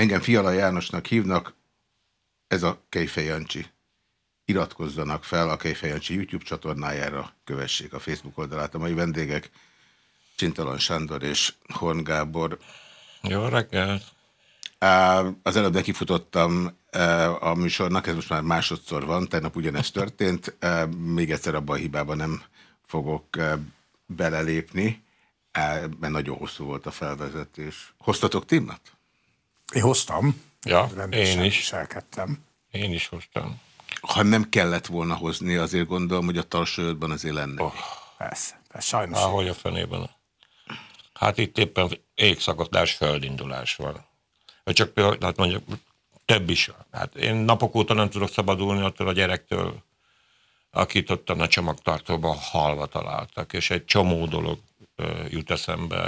Engem Fiala Jánosnak hívnak, ez a Kejfej Jancsi. Iratkozzanak fel a Kejfej Jancsi YouTube csatornájára, kövessék a Facebook oldalát. A mai vendégek Csintalan Sándor és Horn Gábor. Jó reggelt! Az előbb nekifutottam a műsornak, ez most már másodszor van, tegnap ugyanezt történt, még egyszer abban a hibában nem fogok belelépni, mert nagyon hosszú volt a felvezetés. Hoztatok témát? Én hoztam. Ja, én is. Viselkedtem. Én is hoztam. Ha nem kellett volna hozni, azért gondolom, hogy a talsőjödben azért lenne. Oh. Persze, persze, sajnos. Ahogy a fenében. Hát itt éppen égszakadás, földindulás van. Csak például, hát mondjuk több is. Hát én napok óta nem tudok szabadulni attól a gyerektől, akit ott a csomagtartóban halva találtak, és egy csomó dolog jut eszembe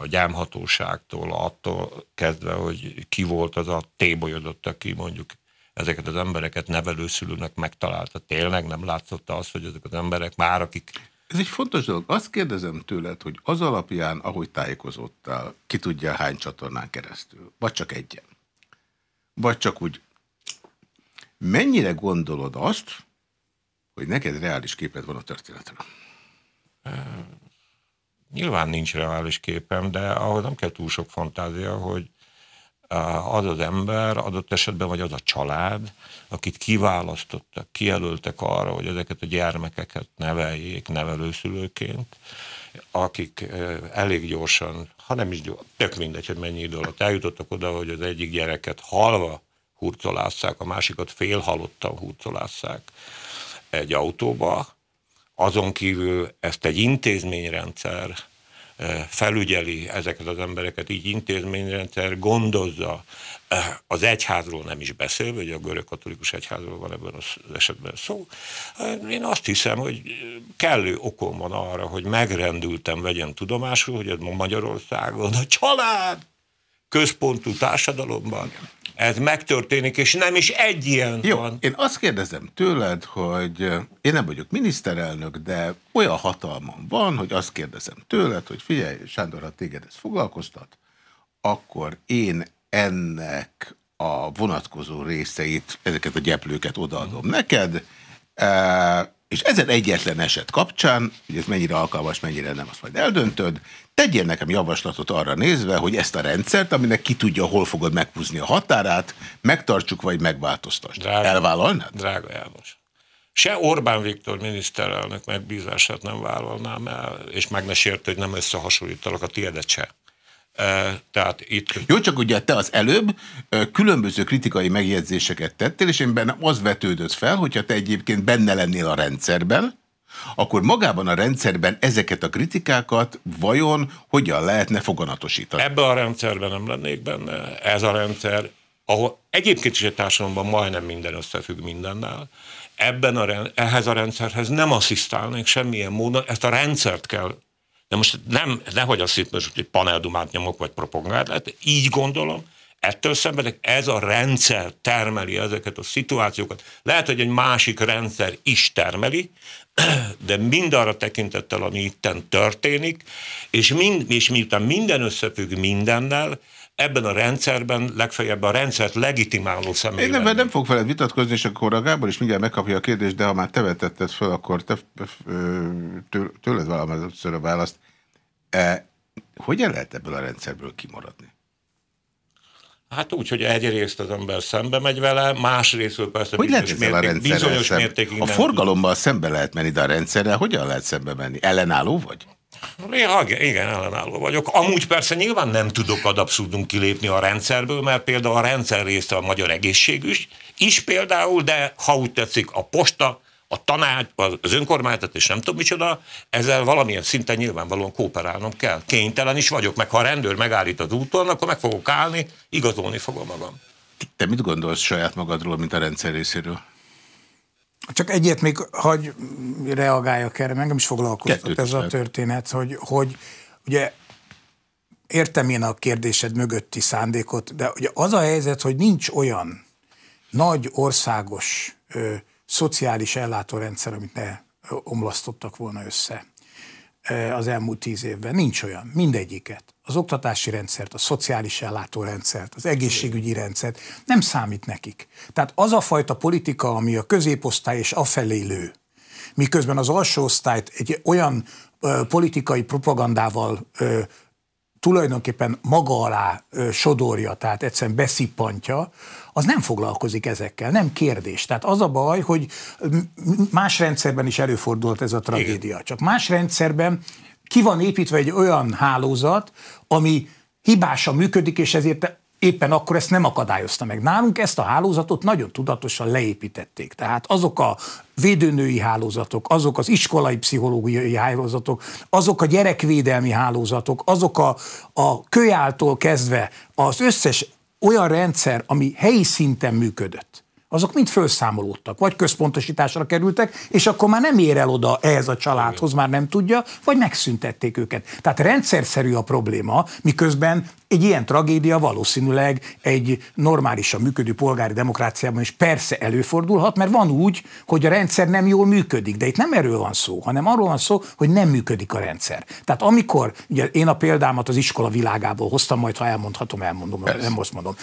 a gyámhatóságtól, attól kezdve, hogy ki volt az a tébolyodott, aki mondjuk ezeket az embereket nevelőszülőnek megtalálta. Tényleg nem látszott az, hogy ezek az emberek már, akik... Ez egy fontos dolog. Azt kérdezem tőled, hogy az alapján, ahogy tájékozottál, ki tudja hány csatornán keresztül, vagy csak egyen, vagy csak úgy, mennyire gondolod azt, hogy neked reális képed van a történetről? Nyilván nincs reális képem, de ahhoz nem kell túl sok fantázia, hogy az az ember, adott esetben, vagy az a család, akit kiválasztottak, kijelöltek arra, hogy ezeket a gyermekeket neveljék nevelőszülőként, akik elég gyorsan, ha nem is gyorsan, tök mindegy, hogy mennyi idő alatt eljutottak oda, hogy az egyik gyereket halva hurcolásszák, a másikat félhalottan hurcolásszák egy autóba, azon kívül ezt egy intézményrendszer felügyeli ezeket az embereket, így intézményrendszer gondozza, az egyházról nem is beszél, vagy a görög katolikus egyházról van ebben az esetben szó. Én azt hiszem, hogy kellő okom van arra, hogy megrendültem, vegyem tudomásul, hogy ez Magyarországon a család központú társadalomban ez megtörténik, és nem is egy ilyen Jó, van. én azt kérdezem tőled, hogy én nem vagyok miniszterelnök, de olyan hatalmam van, hogy azt kérdezem tőled, hogy figyelj, Sándor, ha téged ez foglalkoztat, akkor én ennek a vonatkozó részeit, ezeket a gyeplőket odaadom neked, és ezen egyetlen eset kapcsán, hogy ez mennyire alkalmas, mennyire nem, azt majd eldöntöd, tegyél nekem javaslatot arra nézve, hogy ezt a rendszert, aminek ki tudja, hol fogod meghúzni a határát, megtartsuk vagy megváltoztassuk. Elvállalnád? Drága János. Se Orbán Viktor miniszterelnök megbízását nem vállalnám el, és meg ne sért, hogy nem összehasonlítalak a tiédet se. Tehát itt... Jó, csak ugye te az előbb különböző kritikai megjegyzéseket tettél, és én benne az vetődött fel, hogyha te egyébként benne lennél a rendszerben, akkor magában a rendszerben ezeket a kritikákat vajon hogyan lehetne foganatosítani? Ebben a rendszerben nem lennék benne. Ez a rendszer, ahol egyébként is a társadalomban majdnem minden összefügg mindennel, ebben a, ehhez a rendszerhez nem asszisztálnék semmilyen módon, ezt a rendszert kell de most nem, nehogy azt hitt, hogy paneldumát nyomok, vagy propagandát, így gondolom, ettől szemben ez a rendszer termeli ezeket a szituációkat. Lehet, hogy egy másik rendszer is termeli, de mind arra tekintettel, ami itten történik, és, mind, és miután minden összefügg mindennel, ebben a rendszerben legfeljebb a rendszert legitimáló személy Én nem, nem fog veled vitatkozni, és akkor a Gábor is mindjárt megkapja a kérdést, de ha már te vetetted fel, akkor te, tőled valamelyik a választ. E, hogyan lehet ebből a rendszerből kimaradni? Hát úgy, hogy egyrészt az ember szembe megy vele, másrészt persze hogy bizonyos, lehet mérték, bizonyos mértékig A forgalommal szembe lehet menni, de a rendszerrel hogyan lehet szembe menni? Ellenálló vagy? Ja, igen, ellenálló vagyok. Amúgy persze nyilván nem tudok ad abszurdum kilépni a rendszerből, mert például a rendszer része a magyar egészségügy is például, de ha úgy tetszik, a posta, a tanács, az önkormányzat és nem tudom micsoda, ezzel valamilyen szinten nyilvánvalóan kooperálnom kell. Kénytelen is vagyok, meg ha a rendőr megállít az úton, akkor meg fogok állni, igazolni fogom magam. Te mit gondolsz saját magadról, mint a rendszer részéről? Csak egyet még hagy reagáljak erre, engem is foglalkoztat ez a történet, hogy, hogy ugye értem én a kérdésed mögötti szándékot, de ugye az a helyzet, hogy nincs olyan nagy országos ö, szociális ellátórendszer, amit ne omlasztottak volna össze. Az elmúlt tíz évben. Nincs olyan. Mindegyiket. Az oktatási rendszert, a szociális ellátórendszert, az egészségügyi rendszert. Nem számít nekik. Tehát az a fajta politika, ami a középosztály és afelé lő, miközben az alsó osztályt egy olyan ö, politikai propagandával ö, tulajdonképpen maga alá sodorja, tehát egyszerűen beszippantja, az nem foglalkozik ezekkel, nem kérdés. Tehát az a baj, hogy más rendszerben is előfordult ez a tragédia. Igen. Csak más rendszerben ki van építve egy olyan hálózat, ami hibásan működik, és ezért éppen akkor ezt nem akadályozta meg. Nálunk ezt a hálózatot nagyon tudatosan leépítették. Tehát azok a védőnői hálózatok, azok az iskolai pszichológiai hálózatok, azok a gyerekvédelmi hálózatok, azok a, a kölyáltól kezdve az összes olyan rendszer, ami helyi szinten működött, azok mind felszámolódtak, vagy központosításra kerültek, és akkor már nem ér el oda ehhez a családhoz, már nem tudja, vagy megszüntették őket. Tehát rendszerszerű a probléma, miközben egy ilyen tragédia valószínűleg egy normálisan működő polgári demokráciában is persze előfordulhat, mert van úgy, hogy a rendszer nem jól működik, de itt nem erről van szó, hanem arról van szó, hogy nem működik a rendszer. Tehát amikor, ugye én a példámat az iskola világából hoztam, majd ha elmondhatom, elmondom, persze. nem most mondom,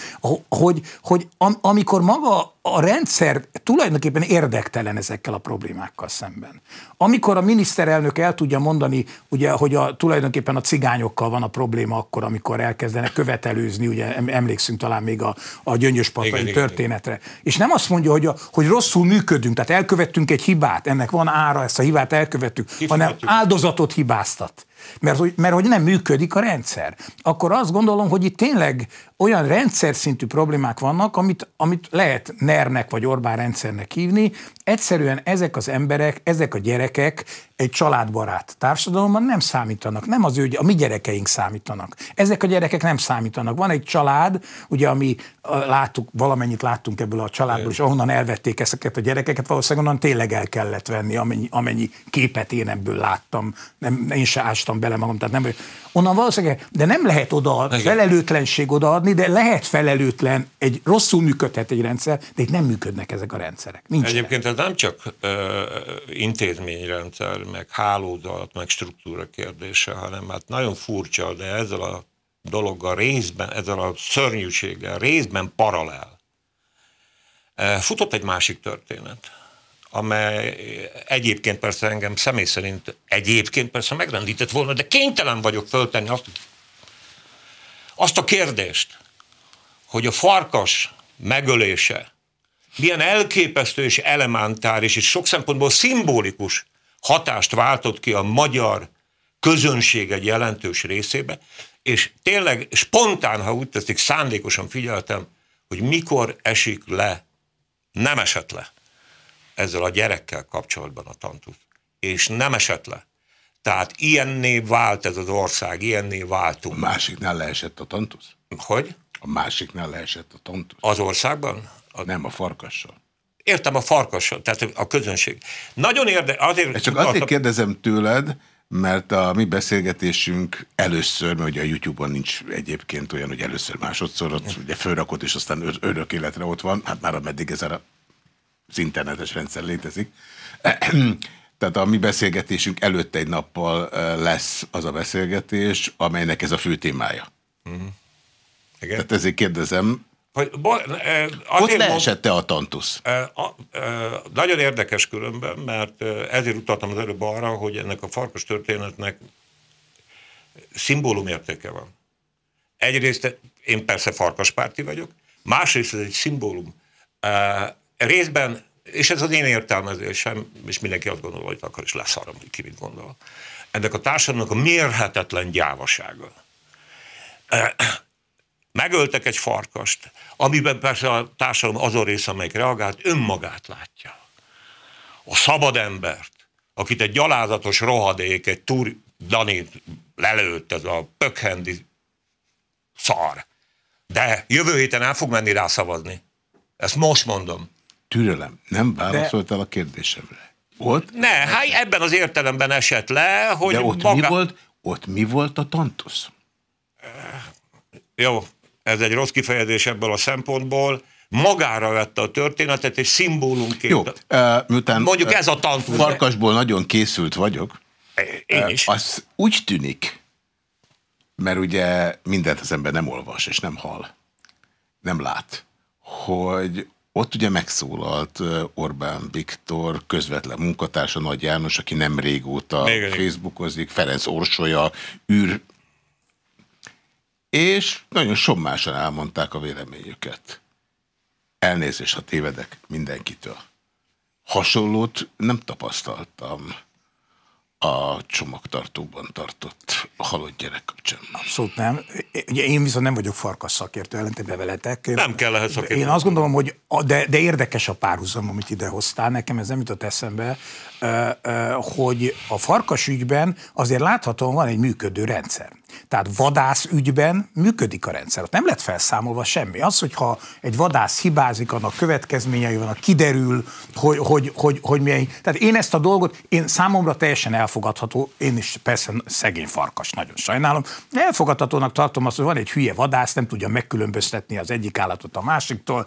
hogy, hogy am, amikor maga a rendszer tulajdonképpen érdektelen ezekkel a problémákkal szemben. Amikor a miniszterelnök el tudja mondani, ugye, hogy a, tulajdonképpen a cigányokkal van a probléma akkor, amikor elkezd elkezdenek követelőzni, ugye emlékszünk talán még a, a gyöngyöspatai igen, történetre. Igen, igen. És nem azt mondja, hogy, a, hogy rosszul működünk, tehát elkövettünk egy hibát, ennek van ára, ezt a hibát elkövettük, hanem áldozatot hibáztat mert hogy, mert hogy nem működik a rendszer. Akkor azt gondolom, hogy itt tényleg olyan rendszer szintű problémák vannak, amit, amit lehet NER-nek vagy Orbán rendszernek hívni. Egyszerűen ezek az emberek, ezek a gyerekek egy családbarát társadalomban nem számítanak. Nem az ő, a mi gyerekeink számítanak. Ezek a gyerekek nem számítanak. Van egy család, ugye, ami láttuk, valamennyit láttunk ebből a családból, és ahonnan elvették ezeket a gyerekeket, valószínűleg onnan tényleg el kellett venni, amennyi, amennyi képet én ebből láttam. Nem, én se ástam bele magam, tehát nem, onnan valószínűleg, de nem lehet oda Igen. felelőtlenség odaadni, de lehet felelőtlen, egy rosszul működhet egy rendszer, de itt nem működnek ezek a rendszerek. Nincs Egyébként ez nem csak ö, intézményrendszer, meg hálózat, meg struktúra kérdése, hanem hát nagyon furcsa, de ezzel a dologgal részben, ezzel a szörnyűséggel részben paralel. Futott egy másik történet amely egyébként persze engem személy szerint egyébként persze megrendített volna, de kénytelen vagyok föltenni azt, azt a kérdést, hogy a farkas megölése milyen elképesztő és elementáris és sok szempontból szimbolikus hatást váltott ki a magyar közönség egy jelentős részébe, és tényleg spontán, ha úgy teszik, szándékosan figyeltem, hogy mikor esik le, nem esett le ezzel a gyerekkel kapcsolatban a tantusz. És nem esett le. Tehát ilyenné vált ez az ország, ilyenné váltunk. A másiknál leesett a tantusz? Hogy? A másiknál leesett a tantusz. Az országban? A... Nem, a farkassal. Értem, a farkassal, tehát a közönség. Nagyon érdekes. Azért, csak azért kérdezem tőled, mert a mi beszélgetésünk először, mert ugye a YouTube-on nincs egyébként olyan, hogy először másodszor, ott ugye fölrakott, és aztán örök életre ott van, hát már ameddig ez a az internetes rendszer létezik. Tehát a mi beszélgetésünk előtt egy nappal lesz az a beszélgetés, amelynek ez a fő témája. Uh-huh. Igen. Tehát ezért kérdezem, hogy, bo, Ott leesett-e a tantusz? Nagyon érdekes különben, mert ezért utaltam az előbb arra, hogy ennek a farkas történetnek szimbólum értéke van. Egyrészt én persze farkaspárti vagyok, másrészt ez egy szimbólum részben, és ez az én értelmezésem, és mindenki azt gondolja, hogy akar, és leszarom, hogy ki mit gondol. Ennek a társadalomnak a mérhetetlen gyávasága. Megöltek egy farkast, amiben persze a társadalom az a része, amelyik reagált, önmagát látja. A szabad embert, akit egy gyalázatos rohadék, egy túr, Dani lelőtt, ez a pökhendi szar. De jövő héten el fog menni rá szavazni. Ezt most mondom. Türelem, nem válaszoltál De... a kérdésemre. Ott? Ne, hát ebben az értelemben esett le, hogy De ott, maga... mi volt, ott mi volt a tantusz? Jó, ez egy rossz kifejezés ebből a szempontból. Magára vette a történetet, egy szimbólumként. Jó, miután Mondjuk ez a tantusz. Farkasból nagyon készült vagyok, Én is. Az úgy tűnik, mert ugye mindent az ember nem olvas és nem hall, nem lát, hogy ott ugye megszólalt Orbán Viktor közvetlen munkatársa Nagy János, aki nem régóta Még Facebookozik, Ferenc Orsolya, űr, és nagyon sommásan elmondták a véleményüket. Elnézést, ha tévedek mindenkitől. Hasonlót nem tapasztaltam a csomagtartóban tartott halott gyerek kapcsán. Abszolút nem. Ugye én viszont nem vagyok farkas szakértő, ellentétben veletek. Nem kell ehhez szakértő. Én azt gondolom, hogy de, de érdekes a párhuzam, amit ide hoztál, nekem ez nem jutott eszembe, hogy a farkas ügyben azért láthatóan van egy működő rendszer. Tehát vadász ügyben működik a rendszer. Ott nem lett felszámolva semmi. Az, hogyha egy vadász hibázik, annak következményei vannak, kiderül, hogy, hogy, hogy, hogy milyen... Tehát én ezt a dolgot, én számomra teljesen elfogadható, én is persze szegény farkas, nagyon sajnálom, elfogadhatónak tartom azt, hogy van egy hülye vadász, nem tudja megkülönböztetni az egyik állatot a másiktól,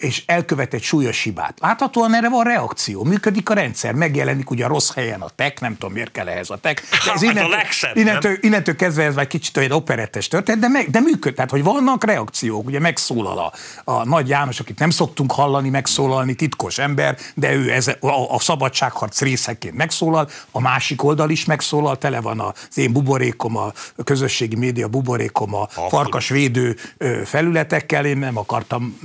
és elkövet egy súlyos hibát. Láthatóan erre van reakció, működik a rendszer, megjelenik ugye a rossz helyen a tek, nem tudom miért kell ehhez a tek. De ez innentől, a legszebb, innentől, innentől kezdve ez már kicsit olyan operettes történet, de, meg, de működ, tehát hogy vannak reakciók, ugye megszólal a, a Nagy János, akit nem szoktunk hallani megszólalni, titkos ember, de ő ez, a, a szabadságharc részeként megszólal, a másik oldal is megszólal, tele van az én buborékom, a közösségi média buborékom, a farkasvédő felületekkel, én nem akartam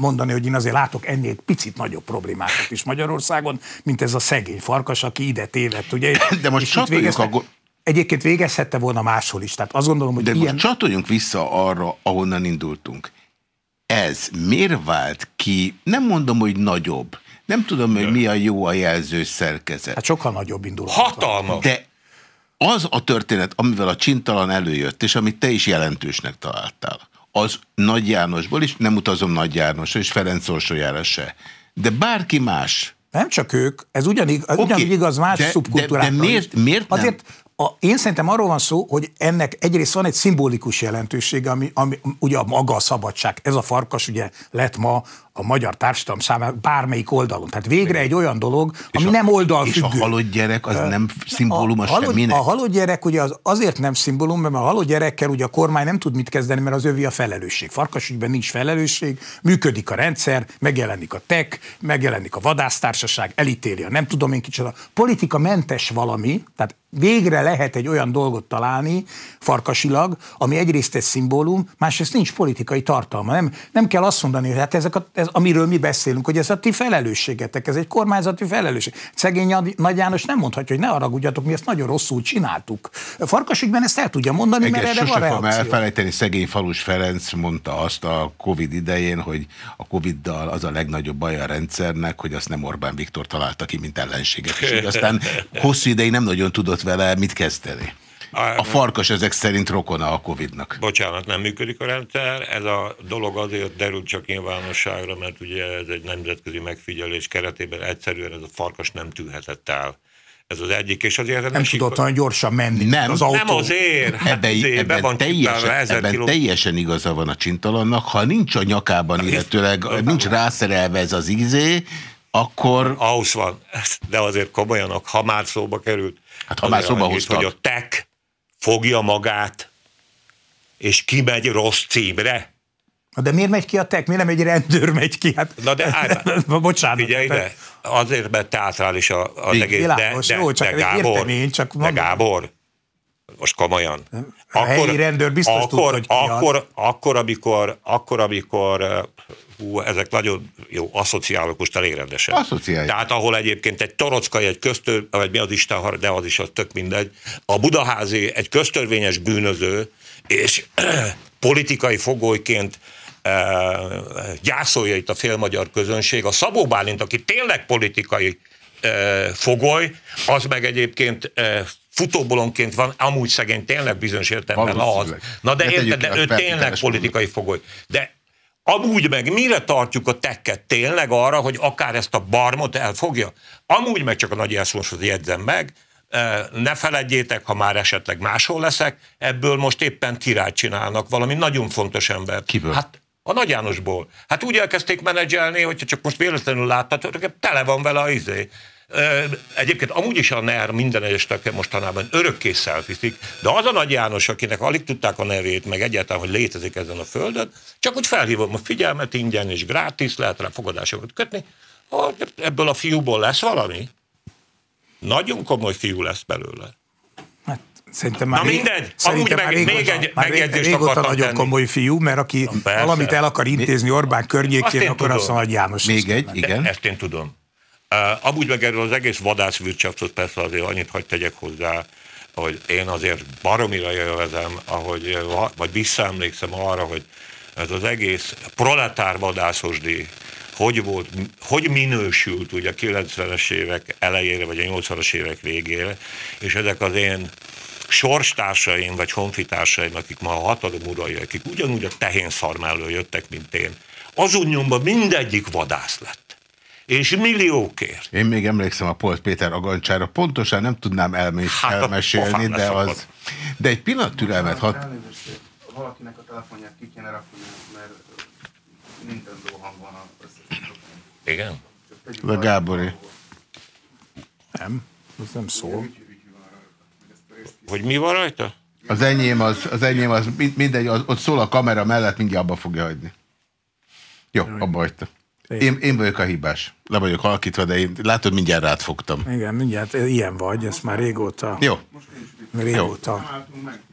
mondani, hogy én azért látok ennél picit nagyobb problémákat is Magyarországon, mint ez a szegény farkas, aki ide tévedt. Ugye? De most csatoljunk a... Egyébként végezhette volna máshol is. Tehát azt gondolom, hogy De ilyen... most csatoljunk vissza arra, ahonnan indultunk. Ez miért vált ki, nem mondom, hogy nagyobb, nem tudom, hogy mi a jó a jelző szerkezet. Hát sokkal nagyobb indulat. Hatalmas. De az a történet, amivel a csintalan előjött, és amit te is jelentősnek találtál, az Nagy Jánosból is, nem utazom Nagy Jánosra, és Ferenc Orsolyára se, de bárki más. Nem csak ők, ez ugyanígy, okay, ugyanígy igaz más de, szubkultúrákra de, de miért, miért nem? Azért a, én szerintem arról van szó, hogy ennek egyrészt van egy szimbolikus jelentősége, ami, ami ugye a maga a szabadság. Ez a farkas ugye lett ma a magyar társadalom számára bármelyik oldalon. Tehát végre egy olyan dolog, ami a, nem oldalfüggő. És a halott gyerek az nem szimbólum a, a halott, semminek? A halott gyerek ugye az azért nem szimbólum, mert a halott gyerekkel ugye a kormány nem tud mit kezdeni, mert az övi a felelősség. Farkasügyben nincs felelősség, működik a rendszer, megjelenik a TEK, megjelenik a vadásztársaság, elítéli a nem tudom én kicsoda. Politika mentes valami, tehát végre lehet egy olyan dolgot találni farkasilag, ami egyrészt egy szimbólum, másrészt nincs politikai tartalma. Nem, nem kell azt mondani, hogy hát ezek a, ez, amiről mi beszélünk, hogy ez a ti felelősségetek, ez egy kormányzati felelősség. Szegény Nagy János nem mondhatja, hogy ne haragudjatok, mi ezt nagyon rosszul csináltuk. Farkasügyben ezt el tudja mondani, Igen, mert erre van reakció. elfelejteni, szegény Falus Ferenc mondta azt a Covid idején, hogy a Covid-dal az a legnagyobb baj a rendszernek, hogy azt nem Orbán Viktor találta ki, mint ellenséget. És aztán hosszú ideig nem nagyon tudott vele mit kezdeni. A farkas ezek szerint rokona a Covid-nak. Bocsánat, nem működik a rendszer. Ez a dolog azért derül csak nyilvánosságra, mert ugye ez egy nemzetközi megfigyelés keretében egyszerűen ez a farkas nem tűhetett el. Ez az egyik, és azért... Nem, nem tudott olyan gyorsan menni nem, az autó. Nem azért. Hát ebben, azért, ebben, van teljesen, ebben kiló... teljesen igaza van a csintalannak. Ha nincs a nyakában, illetőleg nincs rászerelve ez az izé, akkor... Ahhoz van, de azért komolyan, ha már szóba került, Hát ha már szóba hoztak. hogy a tek fogja magát, és kimegy rossz címre. De miért megy ki a tek? Miért nem egy rendőr megy ki? Hát, Na de állj, Bocsánat. Figyelj ide, azért, mert teátrális a, egész. Világos, de, de, jó, csak de Gábor, értem én, csak de Gábor, most komolyan. A akkor, helyi rendőr biztos akkor, tudta, hogy akkor, akkor, amikor, akkor, amikor hú, ezek nagyon jó, asszociálok most elég rendesen. Asszociáljuk. Tehát ahol egyébként egy torockai, egy köztör, vagy mi az Isten, de az is az tök mindegy, a budaházi egy köztörvényes bűnöző, és politikai fogolyként gyászolja itt a félmagyar közönség. A Szabó Bálint, aki tényleg politikai fogoly, az meg egyébként futóbolonként van, amúgy szegény tényleg bizonyos értelemben az. Na de érted, de ő tényleg politikai fogoly. De Amúgy meg mire tartjuk a tekket tényleg arra, hogy akár ezt a barmot elfogja? Amúgy meg csak a nagy elszóláshoz jegyzem meg, ne feledjétek, ha már esetleg máshol leszek, ebből most éppen király csinálnak valami nagyon fontos embert. Kiből? Hát a Nagy Jánosból. Hát úgy elkezdték menedzselni, hogyha csak most véletlenül láttatok, tele van vele a izé Egyébként amúgy is a NER minden egyestek mostanában örökké szelfizik, de az a Nagy János, akinek alig tudták a nevét, meg egyáltalán, hogy létezik ezen a földön, csak úgy felhívom a figyelmet, ingyen és gratis, lehet rá fogadásokat kötni, hogy ebből a fiúból lesz valami. Nagyon komoly fiú lesz belőle. Szerintem már Na mindegy, amúgy meg, még egy már megjegyzést régóta nagyon tenni. komoly fiú, mert aki Persze. valamit el akar intézni Orbán környékén, akkor azt mondja, hogy János. Még egy, igen. De ezt én tudom. Uh, amúgy meg erről az egész vadászvircsaptot persze azért annyit hagyd tegyek hozzá, hogy én azért baromira jövezem, ahogy, vagy visszaemlékszem arra, hogy ez az egész proletár vadászosdi hogy volt, hogy minősült ugye a 90-es évek elejére, vagy a 80-as évek végére, és ezek az én sorstársaim, vagy honfitársaim, akik ma a hatalom urai, akik ugyanúgy a tehén szar mellől jöttek, mint én, az nyomban mindegyik vadász lett. És milliókért. Én még emlékszem a Polt Péter agancsára, pontosan nem tudnám elmés, hát elmesélni, de az... De egy pillanat türelmet hat... Valakinek a telefonját ki kéne rakni, mert Nintendo hang van az Igen? A Gábori. Nem, ez nem szól. Hogy mi van rajta? Az enyém az, az, enyém az mindegy, az, ott szól a kamera mellett, mindjárt abba fogja hagyni. Jó, abba hagyta. Én, én vagyok a hibás. Le vagyok halkítva, de én látod, mindjárt rád fogtam. Igen, mindjárt ilyen vagy, ez már régóta. Jó. Régóta.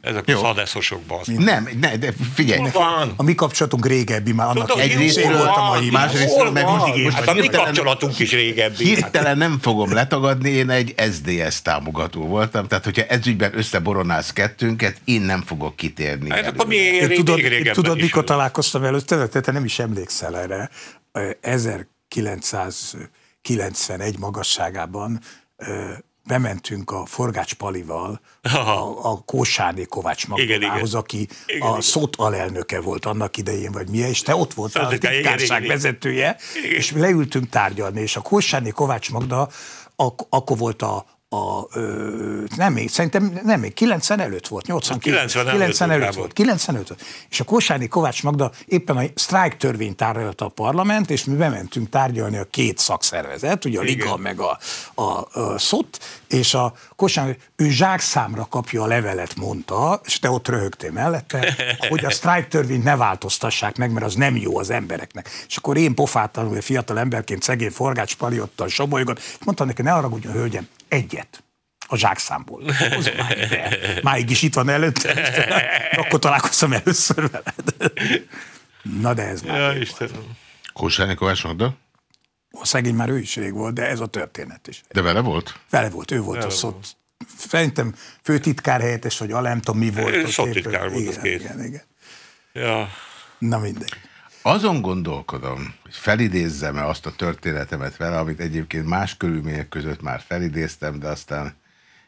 Ezek Jó. a szadeszosokban. Nem, ne, de figyelj. Van? A mi kapcsolatunk régebbi, már annak Tudom, egyrészt volt a mai. Másrészt meg mindig hát a mi kapcsolatunk is régebbi. Hirtelen nem fogom letagadni, én egy SDS támogató voltam, tehát hogyha ezügyben összeboronálsz kettőnket, én nem fogok kitérni. Hát, akkor mi tudod, tudod mikor találkoztam előtte, te nem is emlékszel erre. 1991 magasságában bementünk a Forgács Palival a, a Kósáné Kovács Magdalához, aki igen, a szót alelnöke volt annak idején, vagy milyen, és te ott voltál a titkárság vezetője, igen. és leültünk tárgyalni, és a Kósáné Kovács Magda ak- akkor volt a, a, ö, nem még, szerintem nem még, 90 előtt volt, 89, 90, 90 előtt, előtt volt, 95 volt. És a Kossáni Kovács Magda éppen a sztrájk törvényt tárgyalta a parlament, és mi bementünk tárgyalni a két szakszervezet, ugye a Igen. Liga meg a, a, a SZOT, és a Kossáni, ő zsákszámra kapja a levelet, mondta, és te ott röhögtél mellette, hogy a sztrájk törvényt ne változtassák meg, mert az nem jó az embereknek. És akkor én pofátlanul, hogy fiatal emberként szegény Forgács Paliottal somolyogott, és mondta neki, ne arra, hölgyem, egyet a zsákszámból. Már Máig is itt van előtte, akkor találkoztam először veled. Na de ez már. Ja, Istenem. Kósányi Kovács Magda? A szegény már ő is rég volt, de ez a történet is. De vele volt? Vele volt, ő volt vele a szót. Szerintem főtitkár helyettes, vagy alá, nem tudom mi volt. Szótitkár volt igen, az két. Igen, igen. Ja. Na mindegy. Azon gondolkodom, hogy felidézzem-e azt a történetemet vele, amit egyébként más körülmények között már felidéztem, de aztán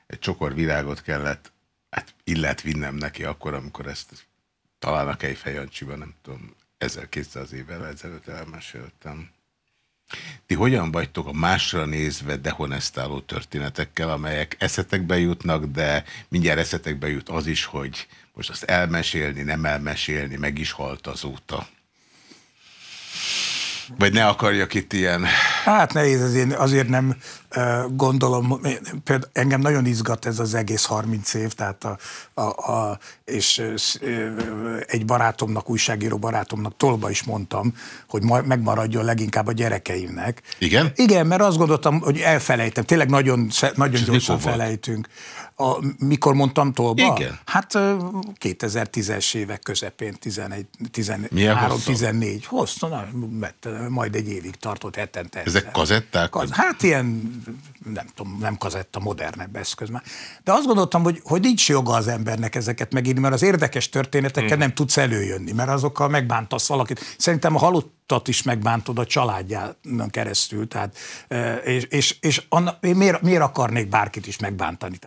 egy csokor virágot kellett, hát illet vinnem neki akkor, amikor ezt talán a Kejfejancsiban, nem tudom, 1200 évvel ezelőtt elmeséltem. Ti hogyan vagytok a másra nézve dehonestáló történetekkel, amelyek eszetekbe jutnak, de mindjárt eszetekbe jut az is, hogy most azt elmesélni, nem elmesélni, meg is halt azóta. Vagy ne akarjak itt ilyen... Hát nehéz, azért, nem gondolom, például engem nagyon izgat ez az egész 30 év, tehát a, a, a, és egy barátomnak, újságíró barátomnak tolba is mondtam, hogy megmaradjon leginkább a gyerekeimnek. Igen? Igen, mert azt gondoltam, hogy elfelejtem, tényleg nagyon, nagyon gyorsan felejtünk. A, mikor mondtam tolba? Igen. Hát 2010-es évek közepén, 11, 13, 14. Hosszú, na, majd egy évig tartott hetente. Ezek kazetták? Kaz, hát ilyen nem tudom, nem kazetta, modernebb eszköz már. De azt gondoltam, hogy, hogy nincs joga az embernek ezeket megírni, mert az érdekes történetekkel hmm. nem tudsz előjönni, mert azokkal megbántasz valakit. Szerintem a halottat is megbántod a családján keresztül, tehát, és, és, és anna, én miért, miért akarnék bárkit is megbántani?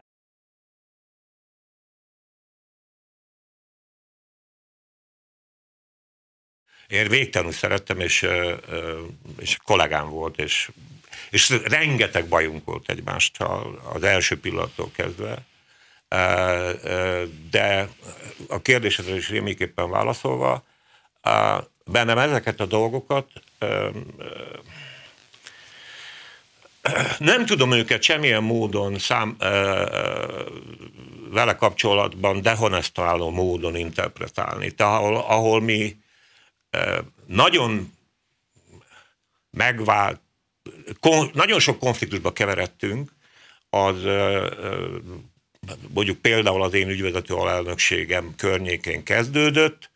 Én végtelenül szerettem, és, és kollégám volt, és és rengeteg bajunk volt egymástól az első pillanattól kezdve. De a kérdésedre is rémiképpen válaszolva, bennem ezeket a dolgokat nem tudom őket semmilyen módon szám, vele kapcsolatban dehonestáló módon interpretálni. Tehát ahol, ahol mi nagyon megvált, kon, nagyon sok konfliktusba keveredtünk, az mondjuk például az én ügyvezető alelnökségem környékén kezdődött,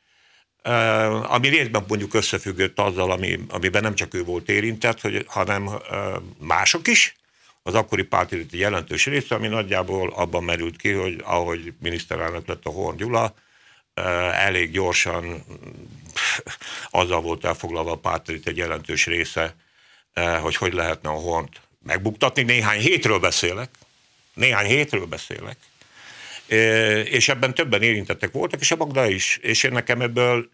ami részben mondjuk összefüggött azzal, ami, amiben nem csak ő volt érintett, hogy, hanem mások is, az akkori párti jelentős része, ami nagyjából abban merült ki, hogy ahogy miniszterelnök lett a Horn Gyula, elég gyorsan azzal volt elfoglalva a párti egy jelentős része, hogy hogy lehetne a Hornt megbuktatni. Néhány hétről beszélek, néhány hétről beszélek, és ebben többen érintettek voltak, és a Magda is. És én nekem ebből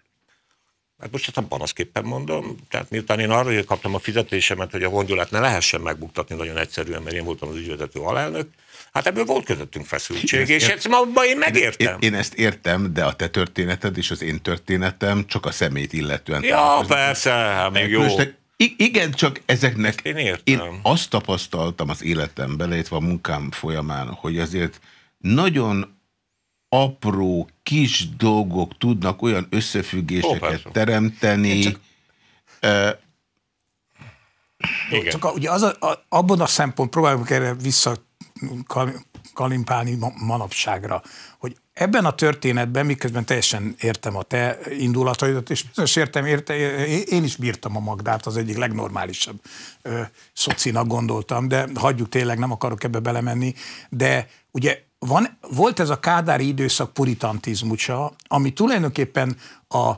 Hát most ezt a panaszképpen mondom, tehát miután én arra kaptam a fizetésemet, hogy a vongyulát ne lehessen megbuktatni nagyon egyszerűen, mert én voltam az ügyvezető alelnök, Hát ebből volt közöttünk feszültség, és ezt ma én megértem. Én, én ezt értem, de a te történeted és az én történetem csak a szemét illetően. Ja, persze, hát még jó. Igen, csak ezeknek én, értem. én azt tapasztaltam az életemben, illetve a munkám folyamán, hogy azért nagyon apró, kis dolgok tudnak olyan összefüggéseket Ó, teremteni. Csak... Uh, Igen. Csak a, ugye az a, a, abban a szempont próbáljuk erre vissza kalimpálni manapságra, hogy ebben a történetben, miközben teljesen értem a te indulataidat, és bizonyos értem, érte, én is bírtam a Magdát, az egyik legnormálisabb ö, szocinak gondoltam, de hagyjuk tényleg, nem akarok ebbe belemenni, de ugye van, volt ez a kádári időszak puritantizmusa, ami tulajdonképpen a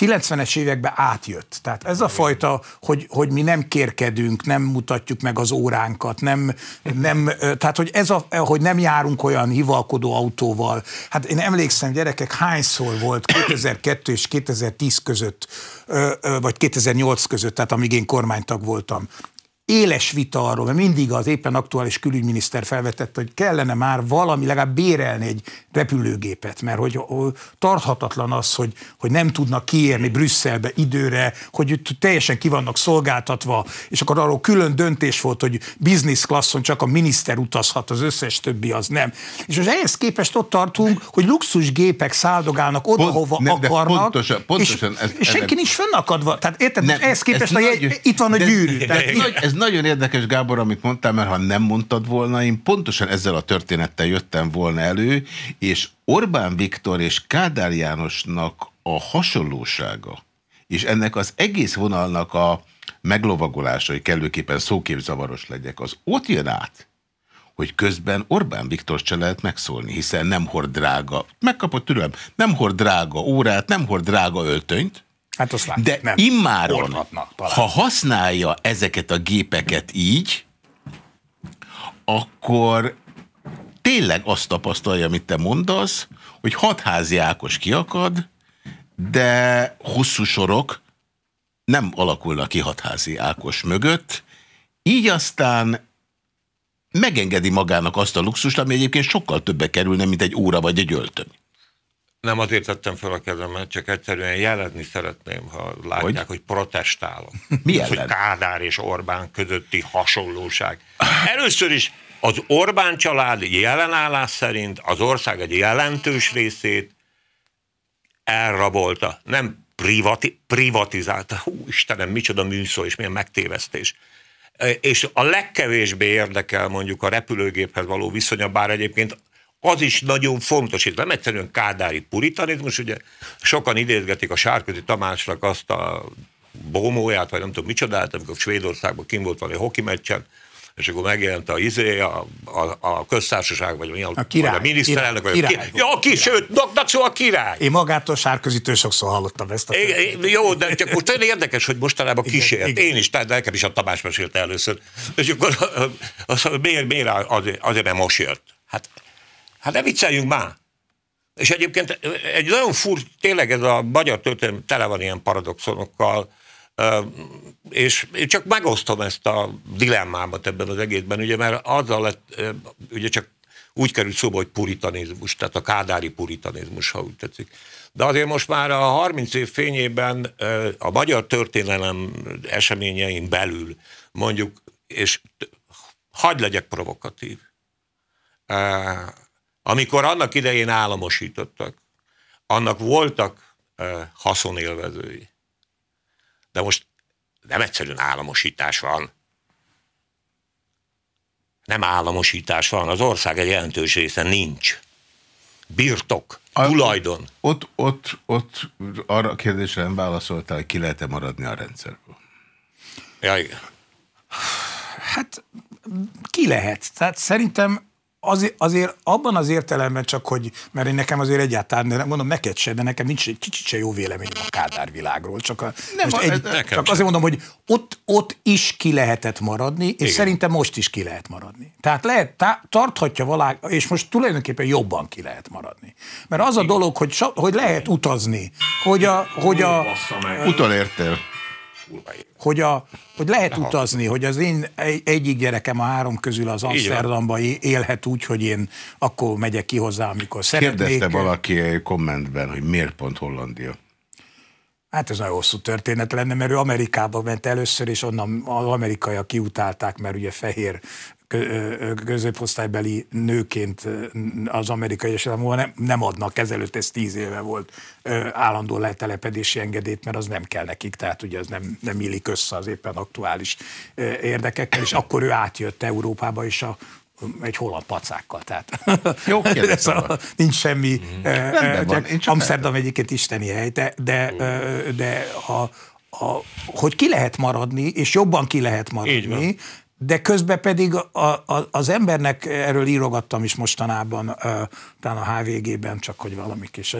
90-es években átjött. Tehát ez a fajta, hogy, hogy mi nem kérkedünk, nem mutatjuk meg az óránkat, nem, nem, tehát hogy ez a, hogy nem járunk olyan hivalkodó autóval. Hát én emlékszem, gyerekek, hányszor volt 2002 és 2010 között, vagy 2008 között, tehát amíg én kormánytag voltam, éles vita arról, mert mindig az éppen aktuális külügyminiszter felvetett, hogy kellene már valami, legalább bérelni egy repülőgépet, mert hogy tarthatatlan az, hogy, hogy nem tudnak kiérni Brüsszelbe időre, hogy teljesen ki vannak szolgáltatva, és akkor arról külön döntés volt, hogy business classon csak a miniszter utazhat, az összes többi az nem. És most ehhez képest ott tartunk, hogy luxusgépek száldogálnak oda, hova nem, akarnak, pontosan, pontosan és, ez, és senki nincs fönnakadva. Tehát érted, nem, ehhez képest a jegy, itt van a gyűrű. De, tehát, ez nagyon érdekes, Gábor, amit mondtál, mert ha nem mondtad volna, én pontosan ezzel a történettel jöttem volna elő, és Orbán Viktor és Kádár Jánosnak a hasonlósága, és ennek az egész vonalnak a meglovagolása, hogy kellőképpen szóképzavaros legyek, az ott jön át, hogy közben Orbán Viktor se lehet megszólni, hiszen nem hord drága, megkapott türelem, nem hord drága órát, nem hord drága öltönyt, Hát azt lát, De nem. immáron, ha használja ezeket a gépeket így, akkor tényleg azt tapasztalja, amit te mondasz, hogy hatházi Ákos kiakad, de hosszú sorok nem alakulnak ki hatházi Ákos mögött, így aztán megengedi magának azt a luxust, ami egyébként sokkal többe kerülne, mint egy óra vagy egy öltöny. Nem azért tettem fel a kezemet, csak egyszerűen jelezni szeretném, ha látják, hogy, hogy protestálok. Mi ellen? Hogy Kádár és Orbán közötti hasonlóság. Először is az Orbán család jelenállás szerint az ország egy jelentős részét elrabolta, nem privati, privatizálta. Hú, Istenem, micsoda műszó és milyen megtévesztés. És a legkevésbé érdekel mondjuk a repülőgéphez való viszonya, bár egyébként az is nagyon fontos, itt nem egyszerűen kádári puritanizmus, ugye sokan idézgetik a Sárközi Tamásnak azt a bomóját, vagy nem tudom micsodát, amikor Svédországban kim volt valami hoki meccsen, és akkor megjelent a izé, a, a, a köztársaság, vagy a, a, király, vagy a miniszterelnök, vagy király, a király. Ja, ki, sőt, Dacsó a király. Én magától Sárközitől sokszor hallottam ezt a é, Jó, de csak most olyan érdekes, hogy mostanában kísért. Igen, Én is, tehát nekem is a Tamás mesélte először. És akkor az, miért, miért azért, azért, mert most jött? Hát Hát ne vicceljünk már! És egyébként egy nagyon fur, tényleg ez a magyar történelem tele van ilyen paradoxonokkal, és én csak megosztom ezt a dilemmámat ebben az egészben, ugye, mert azzal lett, ugye csak úgy került szóba, hogy puritanizmus, tehát a kádári puritanizmus, ha úgy tetszik. De azért most már a 30 év fényében a magyar történelem eseményein belül mondjuk, és Hagy legyek provokatív. Amikor annak idején államosítottak, annak voltak haszonélvezői. De most nem egyszerűen államosítás van. Nem államosítás van, az ország egy jelentős része nincs. Birtok, a, tulajdon. Ott, ott, ott arra a kérdésre nem válaszoltál, hogy ki lehet-e maradni a rendszerből. Ja, igen. Hát ki lehet. Tehát szerintem azért, azért abban az értelemben csak, hogy, mert én nekem azért egyáltalán, de mondom neked se, de nekem nincs egy kicsit se jó véleményem a Kádár világról. Csak, a, nem, most egy, csak azért mondom, hogy ott, ott is ki lehetett maradni, és Igen. szerintem most is ki lehet maradni. Tehát lehet, tá, tarthatja valá, és most tulajdonképpen jobban ki lehet maradni. Mert az a dolog, hogy, hogy lehet utazni, hogy a... Hogy a Utolértél hogy, a, hogy lehet Aha. utazni, hogy az én egyik gyerekem a három közül az Amsterdamba élhet úgy, hogy én akkor megyek ki hozzá, amikor szeretnék. Kérdezte valaki kommentben, hogy miért pont Hollandia? Hát ez nagyon hosszú történet lenne, mert ő Amerikába ment először, és onnan az amerikaiak kiutálták, mert ugye fehér középosztálybeli nőként az amerikai esetemben nem, nem adnak, ezelőtt ez tíz éve volt állandó letelepedési engedélyt, mert az nem kell nekik, tehát ugye az nem, nem illik össze az éppen aktuális érdekekkel, és akkor ő átjött Európába, és a egy holland pacákkal, tehát. Jó, ez a, nincs semmi, mm. uh, van, Amsterdam egyébként isteni hely, de, de, uh, de a, a, hogy ki lehet maradni, és jobban ki lehet maradni, de közben pedig a, a, az embernek, erről írogattam is mostanában, talán a HVG-ben, csak hogy valami kis,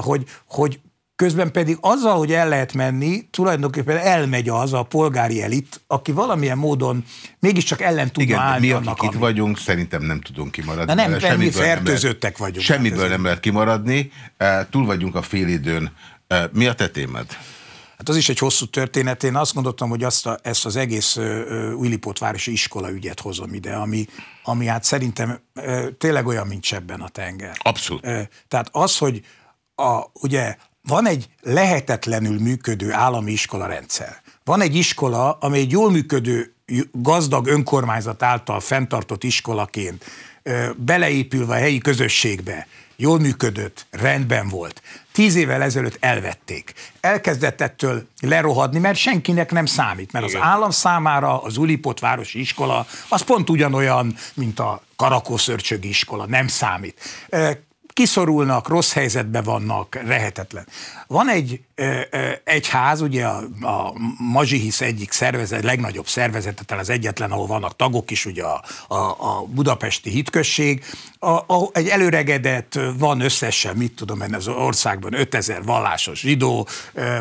hogy, hogy közben pedig azzal, hogy el lehet menni, tulajdonképpen elmegy az a polgári elit, aki valamilyen módon mégiscsak ellen tudna Igen, állni mi, akik annak, itt ami... vagyunk, szerintem nem tudunk kimaradni. Na nem, nem mi fertőzöttek vagyunk. Semmiből hát nem lehet kimaradni, túl vagyunk a félidőn. Mi a tetémed? Hát az is egy hosszú történet. Én azt gondoltam, hogy azt a, ezt az egész Willipót városi iskola ügyet hozom ide, ami, ami hát szerintem uh, tényleg olyan, mint sebben a tenger. Abszolút. Uh, tehát az, hogy a, ugye van egy lehetetlenül működő állami iskola rendszer. Van egy iskola, ami egy jól működő, gazdag önkormányzat által fenntartott iskolaként beleépülve a helyi közösségbe, jól működött, rendben volt. Tíz évvel ezelőtt elvették. Elkezdett ettől lerohadni, mert senkinek nem számít. Mert Igen. az állam számára az Ulipot városi iskola az pont ugyanolyan, mint a Karakószörcsögi iskola, nem számít kiszorulnak, rossz helyzetben vannak, rehetetlen. Van egy egyház, ugye a, a Mazsihisz egyik szervezet, legnagyobb szervezete, talán az egyetlen, ahol vannak tagok is, ugye a, a, a budapesti hitközség, a, a, egy előregedett, van összesen, mit tudom én, az országban 5000 vallásos zsidó,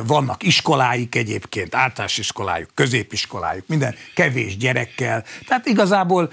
vannak iskoláik egyébként, általános iskolájuk, középiskolájuk, minden kevés gyerekkel, tehát igazából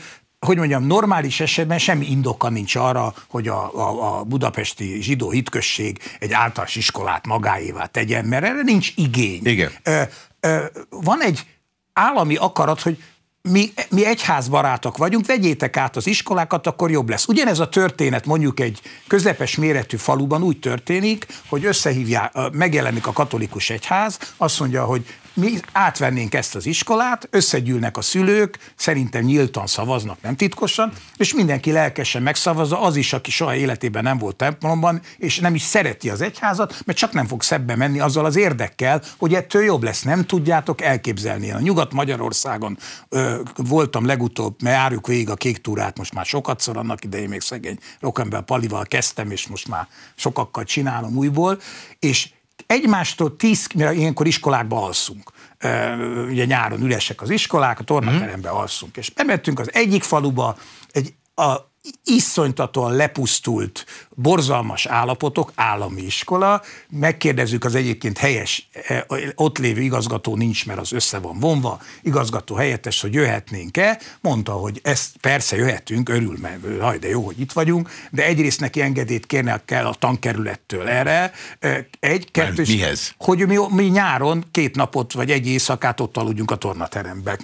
hogy mondjam, normális esetben semmi indoka nincs arra, hogy a, a, a budapesti zsidó hitközség egy általános iskolát magáévá tegyen, mert erre nincs igény. Igen. Ö, ö, van egy állami akarat, hogy mi, mi egyházbarátok vagyunk, vegyétek át az iskolákat, akkor jobb lesz. Ugyanez a történet mondjuk egy közepes méretű faluban úgy történik, hogy összehívják, megjelenik a katolikus egyház, azt mondja, hogy mi átvennénk ezt az iskolát, összegyűlnek a szülők, szerintem nyíltan szavaznak, nem titkosan, és mindenki lelkesen megszavazza, az is, aki soha életében nem volt templomban, és nem is szereti az egyházat, mert csak nem fog szebbe menni azzal az érdekkel, hogy ettől jobb lesz. Nem tudjátok elképzelni. A Nyugat-Magyarországon ö, voltam legutóbb, mert járjuk végig a kék túrát, most már sokatszor, annak idején még szegény Rokember Palival kezdtem, és most már sokakkal csinálom újból, és egymástól tíz, mert ilyenkor iskolákba alszunk. Ugye nyáron üresek az iskolák, a tornaterembe alszunk. És bementünk az egyik faluba, egy, a iszonytatóan lepusztult, borzalmas állapotok, állami iskola, megkérdezzük az egyébként helyes, e, ott lévő igazgató nincs, mert az össze van vonva, igazgató helyettes, hogy jöhetnénk-e, mondta, hogy ezt persze jöhetünk, örül, mert haj, de jó, hogy itt vagyunk, de egyrészt neki engedélyt kérnek kell a tankerülettől erre, e, egy, kettő, mihez? hogy mi, mi nyáron két napot vagy egy éjszakát ott aludjunk a tornateremben.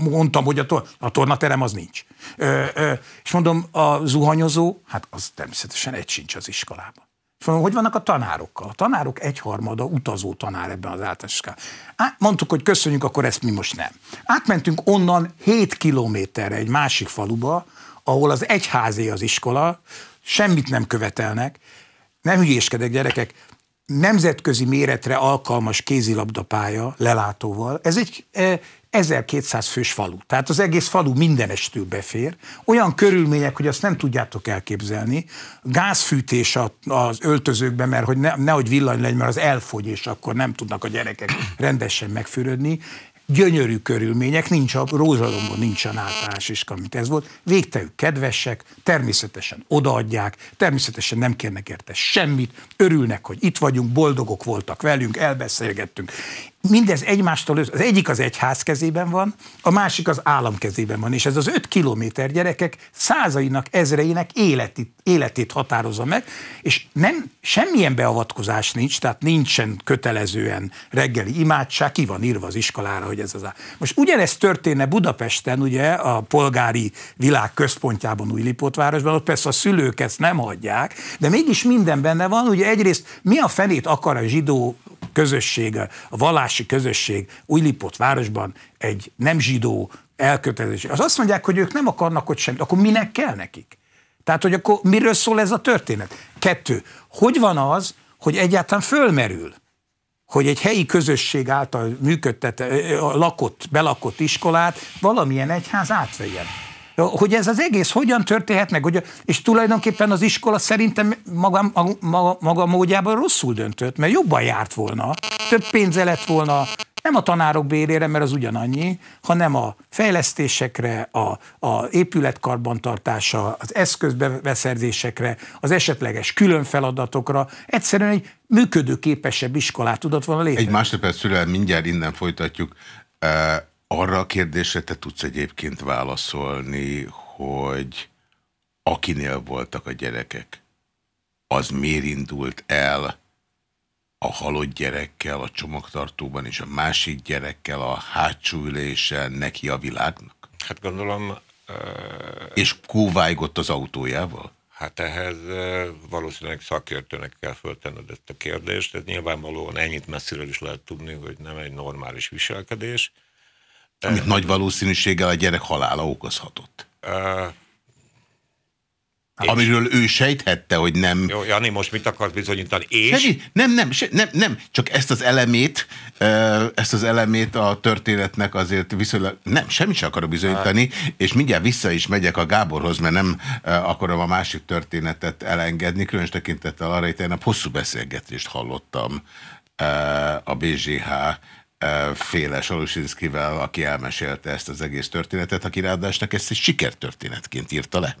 Mondtam, hogy a, tor- a tornaterem az nincs. És mondom, a zuhanyozó, hát az természetesen egy sincs az iskolában. Szóval hogy vannak a tanárokkal? A tanárok egyharmada utazó tanár ebben az általános Mondtuk, hogy köszönjük, akkor ezt mi most nem. Átmentünk onnan 7 kilométerre egy másik faluba, ahol az egyházé az iskola, semmit nem követelnek, nem hülyéskedek gyerekek, nemzetközi méretre alkalmas kézilabdapálya lelátóval. Ez egy 1200 fős falu. Tehát az egész falu mindenestől befér. Olyan körülmények, hogy azt nem tudjátok elképzelni. Gázfűtés az öltözőkben, mert hogy ne, nehogy villany legyen, mert az elfogy, és akkor nem tudnak a gyerekek rendesen megfürödni gyönyörű körülmények, nincs a rózsadomban nincsen általános iskola, mint ez volt. Végtelenül kedvesek, természetesen odaadják, természetesen nem kérnek érte semmit, örülnek, hogy itt vagyunk, boldogok voltak velünk, elbeszélgettünk mindez egymástól, az egyik az egyház kezében van, a másik az állam kezében van, és ez az öt kilométer gyerekek százainak, ezreinek életét, életét határozza meg, és nem, semmilyen beavatkozás nincs, tehát nincsen kötelezően reggeli imádság, ki van írva az iskolára, hogy ez az a... Most ugyanezt történne Budapesten, ugye, a polgári világ központjában, Újlipótvárosban, ott persze a szülők ezt nem hagyják, de mégis minden benne van, ugye egyrészt mi a fenét akar a zsidó közösség, a vallási közösség Újlipott városban egy nem zsidó elkötelezés. Az azt mondják, hogy ők nem akarnak ott semmit, akkor minek kell nekik? Tehát, hogy akkor miről szól ez a történet? Kettő. Hogy van az, hogy egyáltalán fölmerül, hogy egy helyi közösség által működtet, lakott, belakott iskolát valamilyen egyház átvegyen. Hogy ez az egész hogyan történhet meg, hogy, és tulajdonképpen az iskola szerintem maga, maga, maga módjában rosszul döntött, mert jobban járt volna, több pénze lett volna, nem a tanárok bérére, mert az ugyanannyi, hanem a fejlesztésekre, a, a épületkarbantartása, az eszközbeszerzésekre, az esetleges külön feladatokra, egyszerűen egy működőképesebb iskolát tudott volna létrehozni. Egy másodperc szülel, mindjárt innen folytatjuk. Arra a kérdésre te tudsz egyébként válaszolni, hogy akinél voltak a gyerekek, az miért indult el a halott gyerekkel a csomagtartóban, és a másik gyerekkel a hátsó ülésen neki a világnak? Hát gondolom... Uh, és kóvájgott az autójával? Hát ehhez valószínűleg szakértőnek kell föltenned ezt a kérdést. Ez nyilvánvalóan ennyit messziről is lehet tudni, hogy nem egy normális viselkedés. Amit nagy valószínűséggel a gyerek halála okozhatott. Uh, és? Amiről ő sejthette, hogy nem... Jó, Jani, most mit akarsz bizonyítani? És? Semmi, nem, nem, se, nem, nem, csak ezt az elemét, ezt az elemét a történetnek azért viszonylag... Nem, semmit sem akarok bizonyítani, hát. és mindjárt vissza is megyek a Gáborhoz, mert nem akarom a másik történetet elengedni, különös tekintettel arra, hogy én a hosszú beszélgetést hallottam a BZH féle Solusinszkivel, aki elmesélte ezt az egész történetet, aki ráadásnak ezt egy sikertörténetként írta le.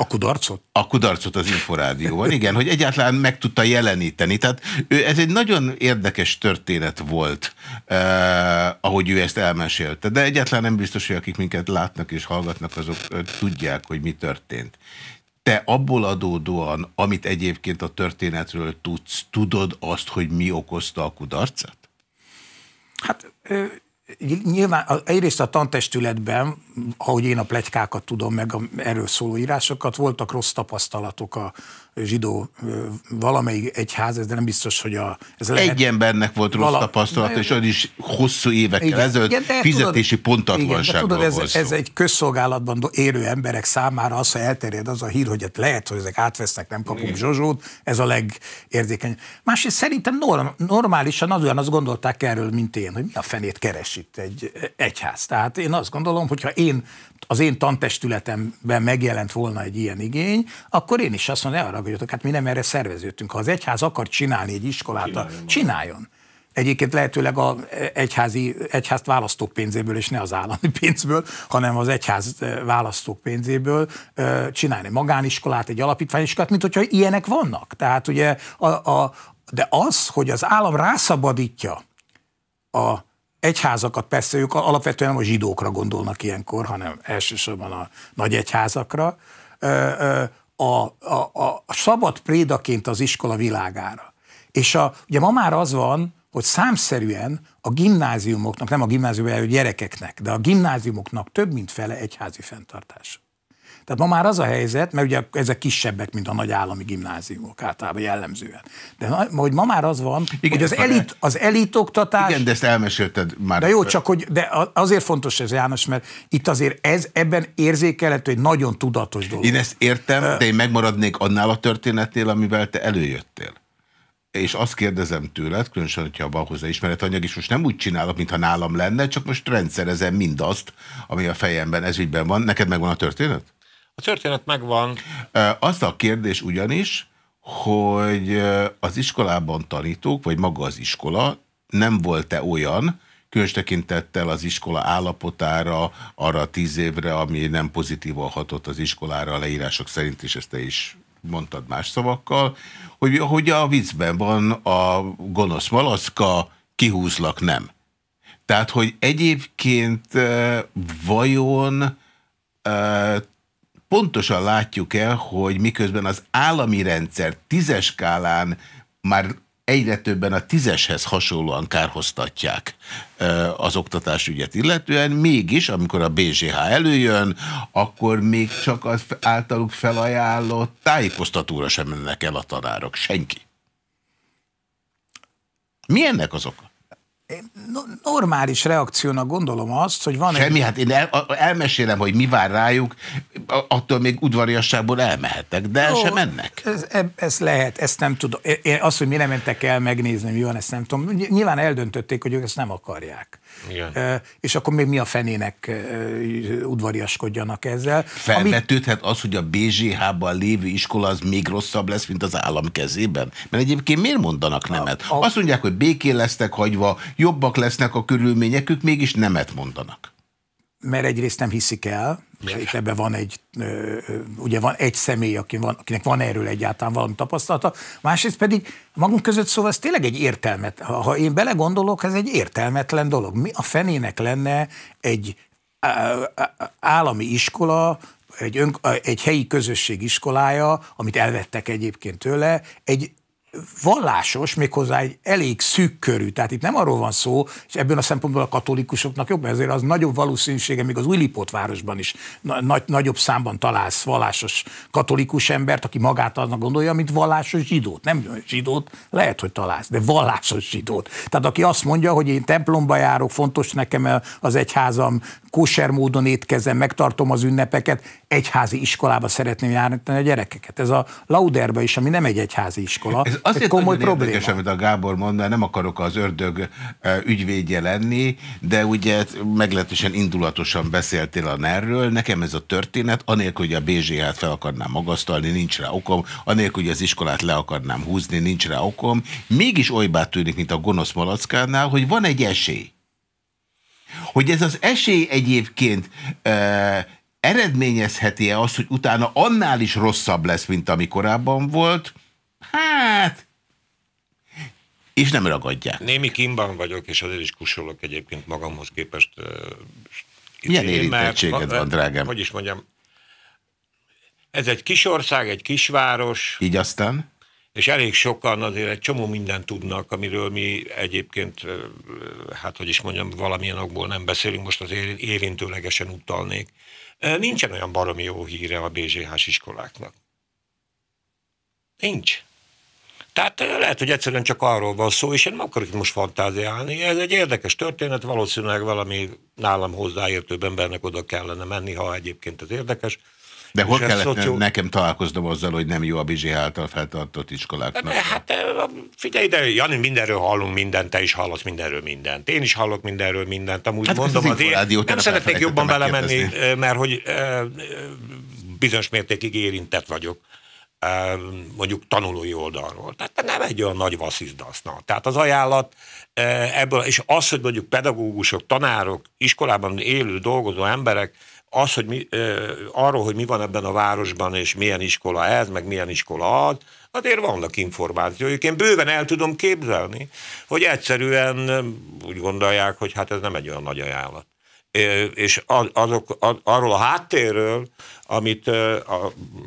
A kudarcot? A kudarcot az Inforádióban, igen, hogy egyáltalán meg tudta jeleníteni. Tehát ő, ez egy nagyon érdekes történet volt, eh, ahogy ő ezt elmesélte, de egyáltalán nem biztos, hogy akik minket látnak és hallgatnak, azok eh, tudják, hogy mi történt. Te abból adódóan, amit egyébként a történetről tudsz, tudod azt, hogy mi okozta a kudarcot? Hát nyilván egyrészt a tantestületben, ahogy én a plegykákat tudom, meg a erről szóló írásokat, voltak rossz tapasztalatok a zsidó valamelyik egyház, ez nem biztos, hogy a... Ez lehet, Egy embernek volt rossz vala, tapasztalat, és az is hosszú évekkel ezelőtt fizetési pontatlanságban tudod, ez, ez egy közszolgálatban érő emberek számára az, hogy elterjed az a hír, hogy lehet, hogy ezek átvesznek, nem kapunk igen. zsozsót, ez a legérzékeny. Másrészt szerintem norm, normálisan az olyan azt gondolták erről, mint én, hogy mi a fenét keres itt egy egyház. Tehát én azt gondolom, hogyha én az én tantestületemben megjelent volna egy ilyen igény, akkor én is azt mondom, ne haragudjatok, hát mi nem erre szerveződtünk. Ha az egyház akar csinálni egy iskolát, csináljon. csináljon. Egyébként lehetőleg az egyházi, egyház választók pénzéből, és ne az állami pénzből, hanem az egyház választók pénzéből csinálni magániskolát, egy alapítványiskolát, mint hogyha ilyenek vannak. Tehát ugye, a, a, de az, hogy az állam rászabadítja a egyházakat, persze ők alapvetően nem a zsidókra gondolnak ilyenkor, hanem elsősorban a nagy egyházakra, a, a, a, szabad prédaként az iskola világára. És a, ugye ma már az van, hogy számszerűen a gimnáziumoknak, nem a gimnáziumban gyerekeknek, de a gimnáziumoknak több mint fele egyházi fenntartás. Tehát ma már az a helyzet, mert ugye ezek kisebbek, mint a nagy állami gimnáziumok általában jellemzően. De na, hogy ma már az van, igen, hogy az elit, az elit oktatás... Igen, de ezt elmesélted már. De jó, csak hogy de azért fontos ez, János, mert itt azért ez ebben érzékelhető egy nagyon tudatos dolog. Én ezt értem, de én megmaradnék annál a történetnél, amivel te előjöttél és azt kérdezem tőled, különösen, hogyha van hozzá ismeretanyag, és most nem úgy csinálok, mintha nálam lenne, csak most rendszerezem mindazt, ami a fejemben ezügyben van. Neked megvan a történet? A történet megvan. Az a kérdés ugyanis, hogy az iskolában tanítók, vagy maga az iskola nem volt-e olyan, különös tekintettel az iskola állapotára, arra a tíz évre, ami nem pozitívan hatott az iskolára a leírások szerint, és ezt te is mondtad más szavakkal, hogy, hogy a viccben van a gonosz malaszka, kihúzlak nem. Tehát, hogy egyébként vajon pontosan látjuk el, hogy miközben az állami rendszer tízes skálán már egyre többen a tízeshez hasonlóan kárhoztatják az oktatásügyet illetően, mégis, amikor a BZH előjön, akkor még csak az általuk felajánlott tájékoztatóra sem mennek el a tanárok. Senki. Mi ennek az oka? Normális reakciónak gondolom azt, hogy van Semmi, egy... hát én el, elmesélem, hogy mi vár rájuk, attól még udvariasságból elmehetek, de el sem mennek. Ez, ez lehet, ezt nem tudom. Én azt, hogy mi nem mentek el megnézni, mi van, ezt nem tudom. Nyilván eldöntötték, hogy ők ezt nem akarják. Igen. És akkor még mi a fenének udvariaskodjanak ezzel. Felvetődhet az, hogy a BZH-ban lévő iskola az még rosszabb lesz, mint az állam kezében? Mert egyébként miért mondanak nemet? A, a... Azt mondják, hogy békén lesznek hagyva, jobbak lesznek a körülmények, ők mégis nemet mondanak. Mert egyrészt nem hiszik el, itt ebben van egy, ugye van egy személy, van, akinek van erről egyáltalán valami tapasztalata, másrészt pedig magunk között szóval ez tényleg egy értelmet, ha én belegondolok, ez egy értelmetlen dolog. Mi a fenének lenne egy állami iskola, egy, ön, egy helyi közösség iskolája, amit elvettek egyébként tőle, egy vallásos, méghozzá egy elég szűk körű. Tehát itt nem arról van szó, és ebből a szempontból a katolikusoknak jobb, ezért az nagyobb valószínűsége, még az Willipot városban is nagy, nagyobb számban találsz vallásos katolikus embert, aki magát annak gondolja, mint vallásos zsidót. Nem zsidót, lehet, hogy találsz, de vallásos zsidót. Tehát aki azt mondja, hogy én templomba járok, fontos nekem az egyházam, kóser módon étkezem, megtartom az ünnepeket, egyházi iskolába szeretném járni a gyerekeket. Ez a Lauderba is, ami nem egy egyházi iskola. Ez azért egy komoly probléma. Érdekes, amit a Gábor mond, mert nem akarok az ördög ügyvédje lenni, de ugye meglehetősen indulatosan beszéltél a erről. Nekem ez a történet, anélkül, hogy a BZH-t fel akarnám magasztalni, nincs rá okom, anélkül, hogy az iskolát le akarnám húzni, nincs rá okom. Mégis olybá tűnik, mint a gonosz malackánál, hogy van egy esély. Hogy ez az esély egyébként eredményezheti-e azt, hogy utána annál is rosszabb lesz, mint ami korábban volt, hát... És nem ragadják. Némi kimban vagyok, és azért is kusolok egyébként magamhoz képest. Uh, Milyen érintettséged van, drágám? Hogy is mondjam, ez egy kis ország, egy kisváros. Így aztán? És elég sokan azért egy csomó mindent tudnak, amiről mi egyébként, hát hogy is mondjam, valamilyen okból nem beszélünk, most az érintőlegesen utalnék. Nincsen olyan baromi jó híre a BZH-s iskoláknak. Nincs. Tehát lehet, hogy egyszerűen csak arról van szó, és én nem akarok most fantáziálni. Ez egy érdekes történet, valószínűleg valami nálam hozzáértőbb embernek oda kellene menni, ha egyébként ez érdekes. De hol kellett szoció... nekem találkoznom azzal, hogy nem jó a Bizsé által feltartott iskoláknak? Hát figyelj, de Jani, mindenről hallunk mindent, te is hallasz mindenről mindent. Én is hallok mindenről mindent. Amúgy hát mondom, az én nem szeretnék jobban belemenni, mert hogy bizonyos mértékig érintett vagyok mondjuk tanulói oldalról. Tehát nem egy olyan nagy vasszizdaszna. Tehát az ajánlat ebből, és az, hogy mondjuk pedagógusok, tanárok, iskolában élő, dolgozó emberek az, hogy mi, arról, hogy mi van ebben a városban, és milyen iskola ez, meg milyen iskola az, azért vannak információik. Én bőven el tudom képzelni, hogy egyszerűen úgy gondolják, hogy hát ez nem egy olyan nagy ajánlat. És azok, arról a háttérről, amit,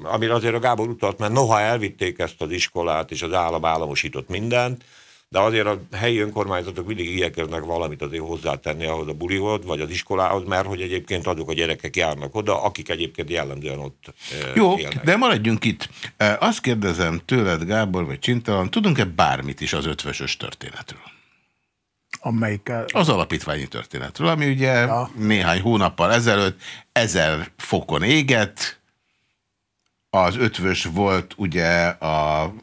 amire azért a Gábor utalt, mert noha elvitték ezt az iskolát, és az állam államosított mindent, de azért a helyi önkormányzatok mindig igyekeznek valamit azért hozzátenni ahhoz a bulihoz, vagy az iskolához, mert hogy egyébként azok a gyerekek járnak oda, akik egyébként jellemzően ott Jó, élnek. de maradjunk itt. Azt kérdezem tőled, Gábor, vagy Csintalan, tudunk-e bármit is az ötvösös történetről? Amelyik... Az alapítványi történetről, ami ugye ja. néhány hónappal ezelőtt ezer fokon éget, az ötvös volt ugye a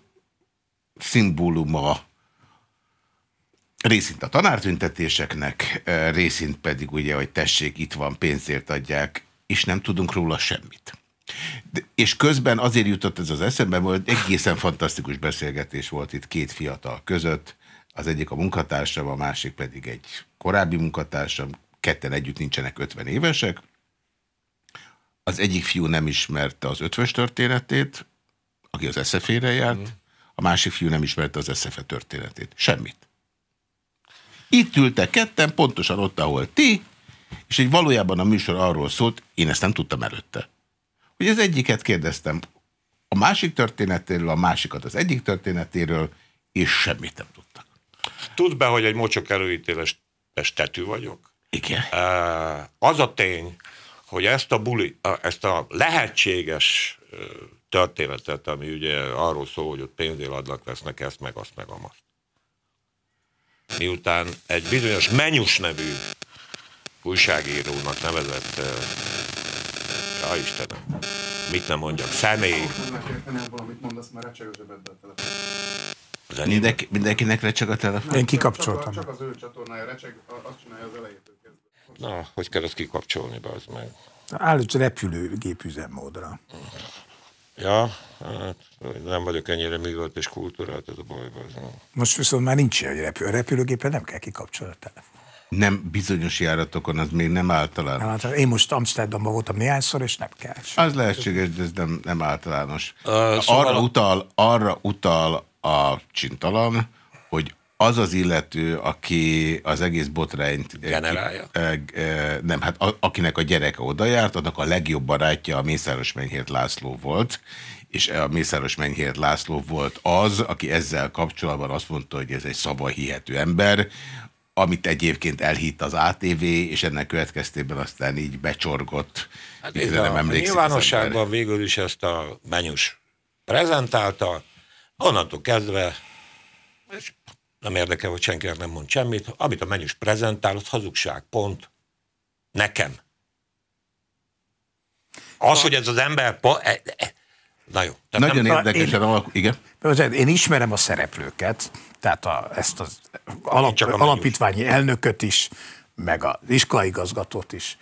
szimbóluma részint a tanártüntetéseknek, részint pedig ugye, hogy tessék, itt van, pénzért adják, és nem tudunk róla semmit. De, és közben azért jutott ez az eszembe, hogy egészen fantasztikus beszélgetés volt itt két fiatal között, az egyik a munkatársam, a másik pedig egy korábbi munkatársam, ketten együtt nincsenek 50 évesek. Az egyik fiú nem ismerte az ötvös történetét, aki az eszefére járt, mm. a másik fiú nem ismerte az eszefe történetét. Semmit. Itt ültek ketten, pontosan ott, ahol ti, és egy valójában a műsor arról szólt, én ezt nem tudtam előtte. Hogy az egyiket kérdeztem a másik történetéről, a másikat az egyik történetéről, és semmit nem tudtak. Tudd be, hogy egy mocsok előítéles tetű vagyok? Igen. Az a tény, hogy ezt a, buli, ezt a lehetséges történetet, ami ugye arról szól, hogy ott pénzél adnak, vesznek ezt, meg azt, meg amazt miután egy bizonyos Menyus nevű újságírónak nevezett, ja Istenem, mit nem mondjak, személy. Mindenki, mindenkinek recseg a telefon? Én kikapcsoltam. Csak, az ő csatornája recseg, azt csinálja az elejétől kezdve. Na, hogy kell ezt kikapcsolni, be az meg? Állíts repülőgép üzemmódra. Ja, hát nem vagyok ennyire művelt és kultúrált, ez a baj. Most viszont már nincs ilyen repül. A repülőgépen nem kell kikapcsolni a telefon. Nem, bizonyos járatokon az még nem általános. Nem, hát én most Amsterdamban voltam néhányszor, és nem kell. Az lehetséges, de ez nem, nem általános. Uh, szóval arra, utal, arra utal a csintalan, hogy az az illető, aki az egész botrányt generálja. E, e, nem, hát a, akinek a gyereke oda járt, annak a legjobb barátja a Mészáros Menyhért László volt, és a Mészáros Menyhért László volt az, aki ezzel kapcsolatban azt mondta, hogy ez egy szavahihető ember, amit egyébként elhitt az ATV, és ennek következtében aztán így becsorgott. Hát nem a, a nyilvánosságban végül is ezt a menyus prezentálta, onnantól kezdve, és nem érdekel, hogy senkinek nem mond semmit, amit a menyus prezentál, az hazugság, pont. Nekem. Az, hogy ez az ember... E, e, na jó. Nagyon nem, érdekesen alakul, igen. Én ismerem a szereplőket, tehát a, ezt az alap, alapítványi elnököt is, meg az iskolaigazgatót is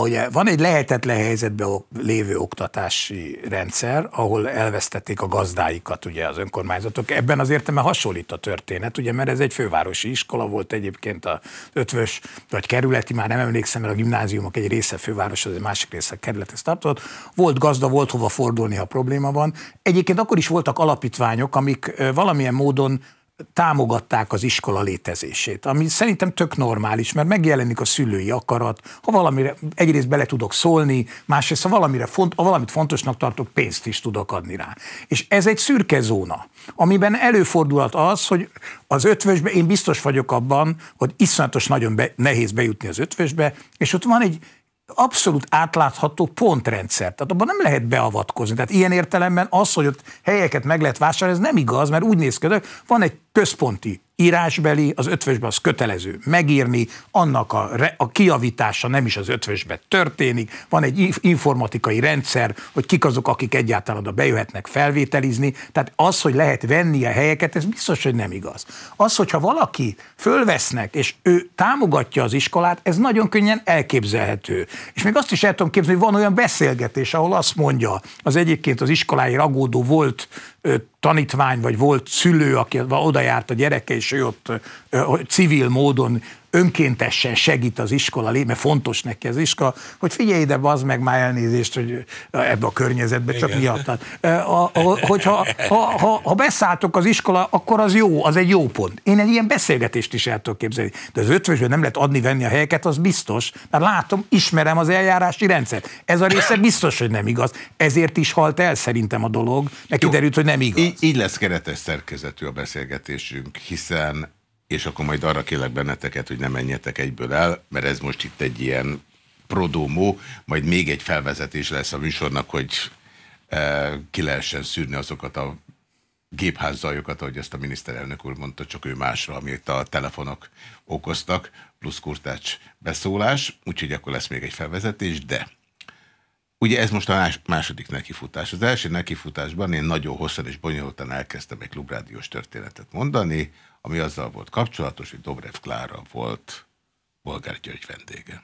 ugye van egy lehetetlen helyzetben lévő oktatási rendszer, ahol elvesztették a gazdáikat ugye az önkormányzatok. Ebben az értelme hasonlít a történet, ugye, mert ez egy fővárosi iskola volt egyébként a ötvös, vagy kerületi, már nem emlékszem, mert a gimnáziumok egy része főváros, az egy másik része kerülethez tartozott. Volt gazda, volt hova fordulni, ha probléma van. Egyébként akkor is voltak alapítványok, amik valamilyen módon támogatták az iskola létezését, ami szerintem tök normális, mert megjelenik a szülői akarat, ha valamire egyrészt bele tudok szólni, másrészt ha valamire font, ha valamit fontosnak tartok, pénzt is tudok adni rá. És ez egy szürke zóna, amiben előfordulhat az, hogy az ötvösbe, én biztos vagyok abban, hogy iszonyatos nagyon be, nehéz bejutni az ötvösbe, és ott van egy abszolút átlátható pontrendszer. Tehát abban nem lehet beavatkozni. Tehát ilyen értelemben az, hogy ott helyeket meg lehet vásárolni, ez nem igaz, mert úgy néz ki, van egy központi írásbeli, az ötvösben az kötelező megírni, annak a, re, a kiavítása nem is az ötvösben történik, van egy informatikai rendszer, hogy kik azok, akik egyáltalán oda bejöhetnek felvételizni, tehát az, hogy lehet venni a helyeket, ez biztos, hogy nem igaz. Az, hogyha valaki fölvesznek, és ő támogatja az iskolát, ez nagyon könnyen elképzelhető. És még azt is el tudom képzelni, hogy van olyan beszélgetés, ahol azt mondja az egyébként az iskoláért agódó volt tanítvány, vagy volt szülő, aki oda járt a gyereke, és ő ott civil módon önkéntesen segít az iskola, mert fontos neki az iskola, hogy figyelj ide, az meg már elnézést, hogy ebbe a környezetbe, csak miattad. Hogyha ha, ha, ha beszálltok az iskola, akkor az jó, az egy jó pont. Én egy ilyen beszélgetést is el tudok képzelni. De az ötvösből nem lehet adni-venni a helyeket, az biztos, mert látom, ismerem az eljárási rendszert. Ez a része biztos, hogy nem igaz. Ezért is halt el szerintem a dolog, mert kiderült, hogy nem igaz. Így, így lesz keretes szerkezetű a beszélgetésünk, hiszen és akkor majd arra kérlek benneteket, hogy ne menjetek egyből el, mert ez most itt egy ilyen prodómó, majd még egy felvezetés lesz a műsornak, hogy e, ki lehessen szűrni azokat a gépházzajokat, ahogy ezt a miniszterelnök úr mondta, csak ő másra, amit a telefonok okoztak, plusz kurtács beszólás, úgyhogy akkor lesz még egy felvezetés, de ugye ez most a második nekifutás. Az első nekifutásban én nagyon hosszan és bonyolultan elkezdtem egy klubrádiós történetet mondani, ami azzal volt kapcsolatos, hogy Dobrev Klára volt Bolgár György vendége.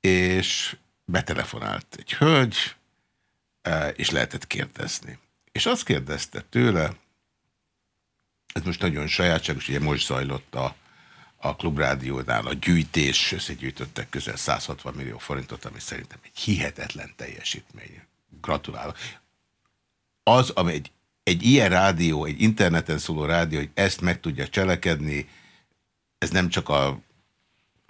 És betelefonált egy hölgy, e, és lehetett kérdezni. És azt kérdezte tőle, ez most nagyon sajátságos, ugye most zajlott a, a klubrádiónál a gyűjtés, összegyűjtöttek közel 160 millió forintot, ami szerintem egy hihetetlen teljesítmény. Gratulálok. Az, ami egy egy ilyen rádió, egy interneten szóló rádió, hogy ezt meg tudja cselekedni, ez nem csak a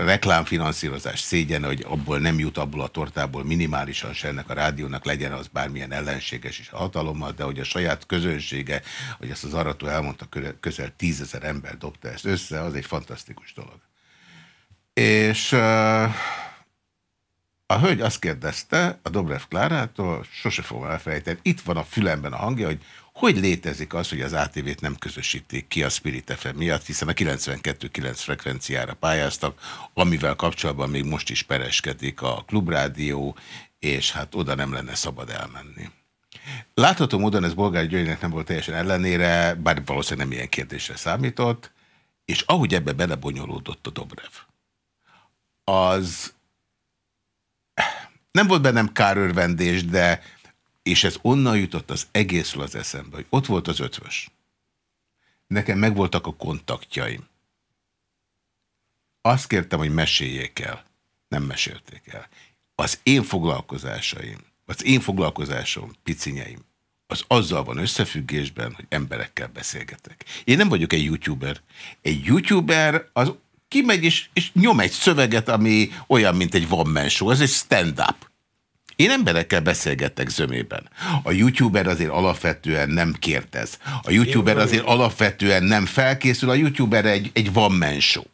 reklámfinanszírozás szégyen, hogy abból nem jut abból a tortából minimálisan se ennek a rádiónak legyen az bármilyen ellenséges is a hatalommal, de hogy a saját közönsége, hogy ezt az arató elmondta, közel tízezer ember dobta ezt össze, az egy fantasztikus dolog. És a hölgy azt kérdezte a Dobrev Klárától, sose fogom elfelejteni, itt van a fülemben a hangja, hogy hogy létezik az, hogy az ATV-t nem közösítik ki a Spirit FM miatt, hiszen a 92.9 frekvenciára pályáztak, amivel kapcsolatban még most is pereskedik a klubrádió, és hát oda nem lenne szabad elmenni. Látható módon ez Bolgár Györgynek nem volt teljesen ellenére, bár valószínűleg nem ilyen kérdésre számított, és ahogy ebbe belebonyolódott a Dobrev, az nem volt bennem kárörvendés, de és ez onnan jutott az egészről az eszembe, hogy ott volt az ötvös. Nekem megvoltak a kontaktjaim. Azt kértem, hogy meséljék el. Nem mesélték el. Az én foglalkozásaim, az én foglalkozásom, picinyeim, az azzal van összefüggésben, hogy emberekkel beszélgetek. Én nem vagyok egy youtuber. Egy youtuber az kimegy és, és nyom egy szöveget, ami olyan, mint egy one man show. Ez egy stand-up. Én emberekkel beszélgettek zömében. A youtuber azért alapvetően nem kérdez. A youtuber azért alapvetően nem felkészül. A youtuber egy, egy man show.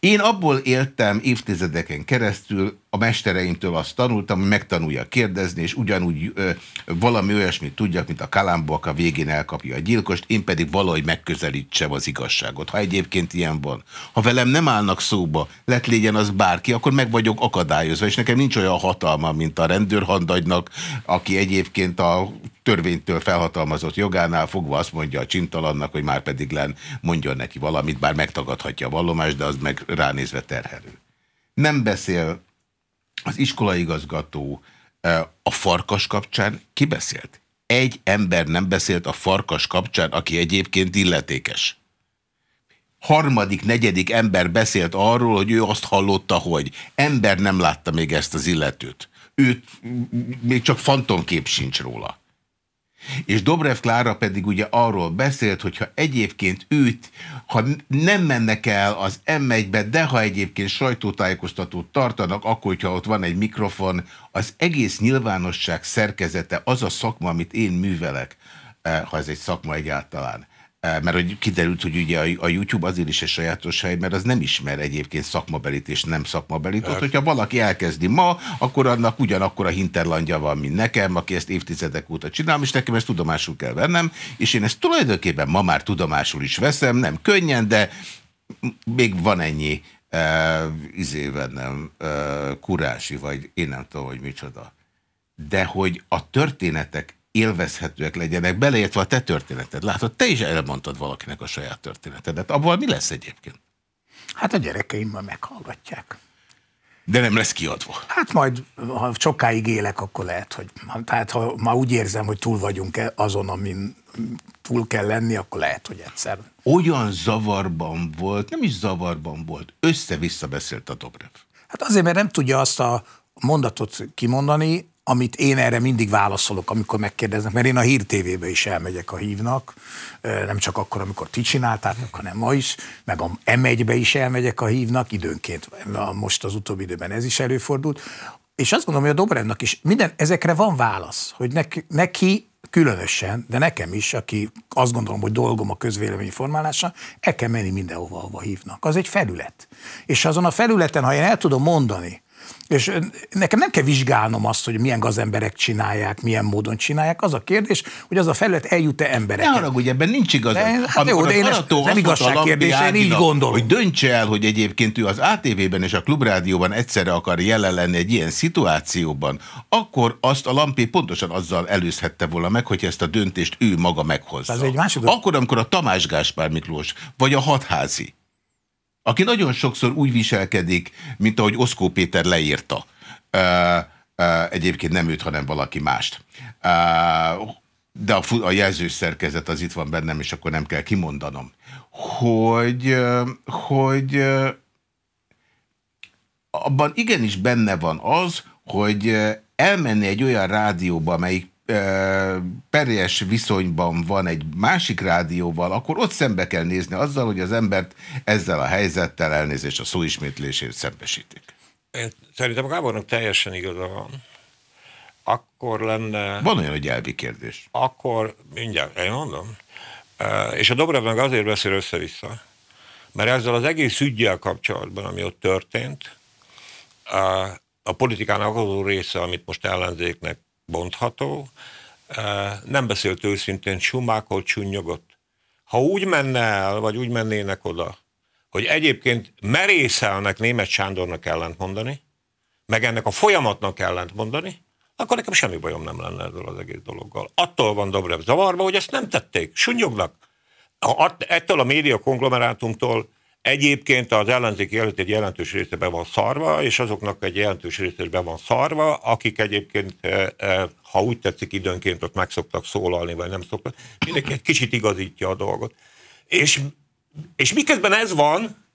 Én abból éltem évtizedeken keresztül, a mestereimtől azt tanultam, hogy megtanulja kérdezni, és ugyanúgy ö, valami olyasmit tudjak, mint a kalambok, a végén elkapja a gyilkost, én pedig valahogy megközelítsem az igazságot, ha egyébként ilyen van. Ha velem nem állnak szóba, lett legyen az bárki, akkor meg vagyok akadályozva, és nekem nincs olyan hatalma, mint a rendőrhandagynak, aki egyébként a törvénytől felhatalmazott jogánál fogva azt mondja a csintalannak, hogy már pedig len mondjon neki valamit, bár megtagadhatja a vallomást, de az meg ránézve terhelő. Nem beszél az iskolaigazgató a farkas kapcsán ki beszélt? Egy ember nem beszélt a farkas kapcsán, aki egyébként illetékes. Harmadik, negyedik ember beszélt arról, hogy ő azt hallotta, hogy ember nem látta még ezt az illetőt. Őt még csak fantomkép sincs róla. És Dobrev Klára pedig ugye arról beszélt, hogyha egyébként őt, ha nem mennek el az M1-be, de ha egyébként sajtótájékoztatót tartanak, akkor, hogyha ott van egy mikrofon, az egész nyilvánosság szerkezete, az a szakma, amit én művelek, eh, ha ez egy szakma egyáltalán, mert hogy kiderült, hogy ugye a YouTube azért is egy sajátos hely, mert az nem ismer egyébként szakmabelit és nem szakmabelit. Ott, hogyha valaki elkezdi ma, akkor annak ugyanakkor a hinterlandja van, mint nekem, aki ezt évtizedek óta csinálom, és nekem ezt tudomásul kell vennem, és én ezt tulajdonképpen ma már tudomásul is veszem, nem könnyen, de még van ennyi uh, izé nem uh, kurási, vagy én nem tudom, hogy micsoda. De hogy a történetek élvezhetőek legyenek, beleértve a te történeted. Látod, te is elmondtad valakinek a saját történetedet. Abban mi lesz egyébként? Hát a gyerekeim ma meghallgatják. De nem lesz kiadva. Hát majd, ha sokáig élek, akkor lehet, hogy... Tehát ha már úgy érzem, hogy túl vagyunk azon, amin túl kell lenni, akkor lehet, hogy egyszer. Olyan zavarban volt, nem is zavarban volt, össze-vissza beszélt a Dobrev. Hát azért, mert nem tudja azt a mondatot kimondani, amit én erre mindig válaszolok, amikor megkérdeznek, mert én a Hír TV-be is elmegyek a hívnak, nem csak akkor, amikor ti csináltátok, hanem ma is, meg a M1-be is elmegyek a hívnak, időnként, most az utóbbi időben ez is előfordult, és azt gondolom, hogy a Dobrevnak is minden, ezekre van válasz, hogy neki, neki különösen, de nekem is, aki azt gondolom, hogy dolgom a közvélemény formálása, el kell menni mindenhova, ahova hívnak. Az egy felület. És azon a felületen, ha én el tudom mondani, és nekem nem kell vizsgálnom azt, hogy milyen gazemberek csinálják, milyen módon csinálják. Az a kérdés, hogy az a felület eljut-e emberekhez. Ne haragudj, ebben nincs igaz. Hát jó, de én ezt, nem igazság kérdés, én így gondolom. Hogy döntse el, hogy egyébként ő az ATV-ben és a Klubrádióban egyszerre akar jelen lenni egy ilyen szituációban, akkor azt a Lampé pontosan azzal előzhette volna meg, hogy ezt a döntést ő maga meghozza. Ez egy másodok. Akkor, amikor a Tamás Gáspár Miklós, vagy a Hatházi, aki nagyon sokszor úgy viselkedik, mint ahogy Oszkó Péter leírta. Egyébként nem őt, hanem valaki mást. De a, a jelzős szerkezet az itt van bennem, és akkor nem kell kimondanom, hogy, hogy abban igenis benne van az, hogy elmenni egy olyan rádióba, amelyik perjes viszonyban van egy másik rádióval, akkor ott szembe kell nézni azzal, hogy az embert ezzel a helyzettel elnézés a szóismétlését szembesítik. Én szerintem a Gábornak teljesen igaza van. Akkor lenne... Van olyan, hogy elvi kérdés. Akkor, mindjárt, én mondom. És a Dobrev meg azért beszél össze-vissza, mert ezzel az egész ügyjel kapcsolatban, ami ott történt, a politikának azó része, amit most ellenzéknek bontható, nem beszélt őszintén, sumákolt, csunnyogott. Ha úgy menne el, vagy úgy mennének oda, hogy egyébként merészelnek német Sándornak ellent mondani, meg ennek a folyamatnak ellent mondani, akkor nekem semmi bajom nem lenne ezzel az egész dologgal. Attól van Dobrev zavarba, hogy ezt nem tették, sunyognak. Ettől a média konglomerátumtól Egyébként az ellenzéki előtt egy jelentős része be van szarva, és azoknak egy jelentős része be van szarva, akik egyébként, eh, eh, ha úgy tetszik, időnként ott meg szoktak szólalni, vagy nem szoktak, mindenki egy kicsit igazítja a dolgot. És, és miközben ez van,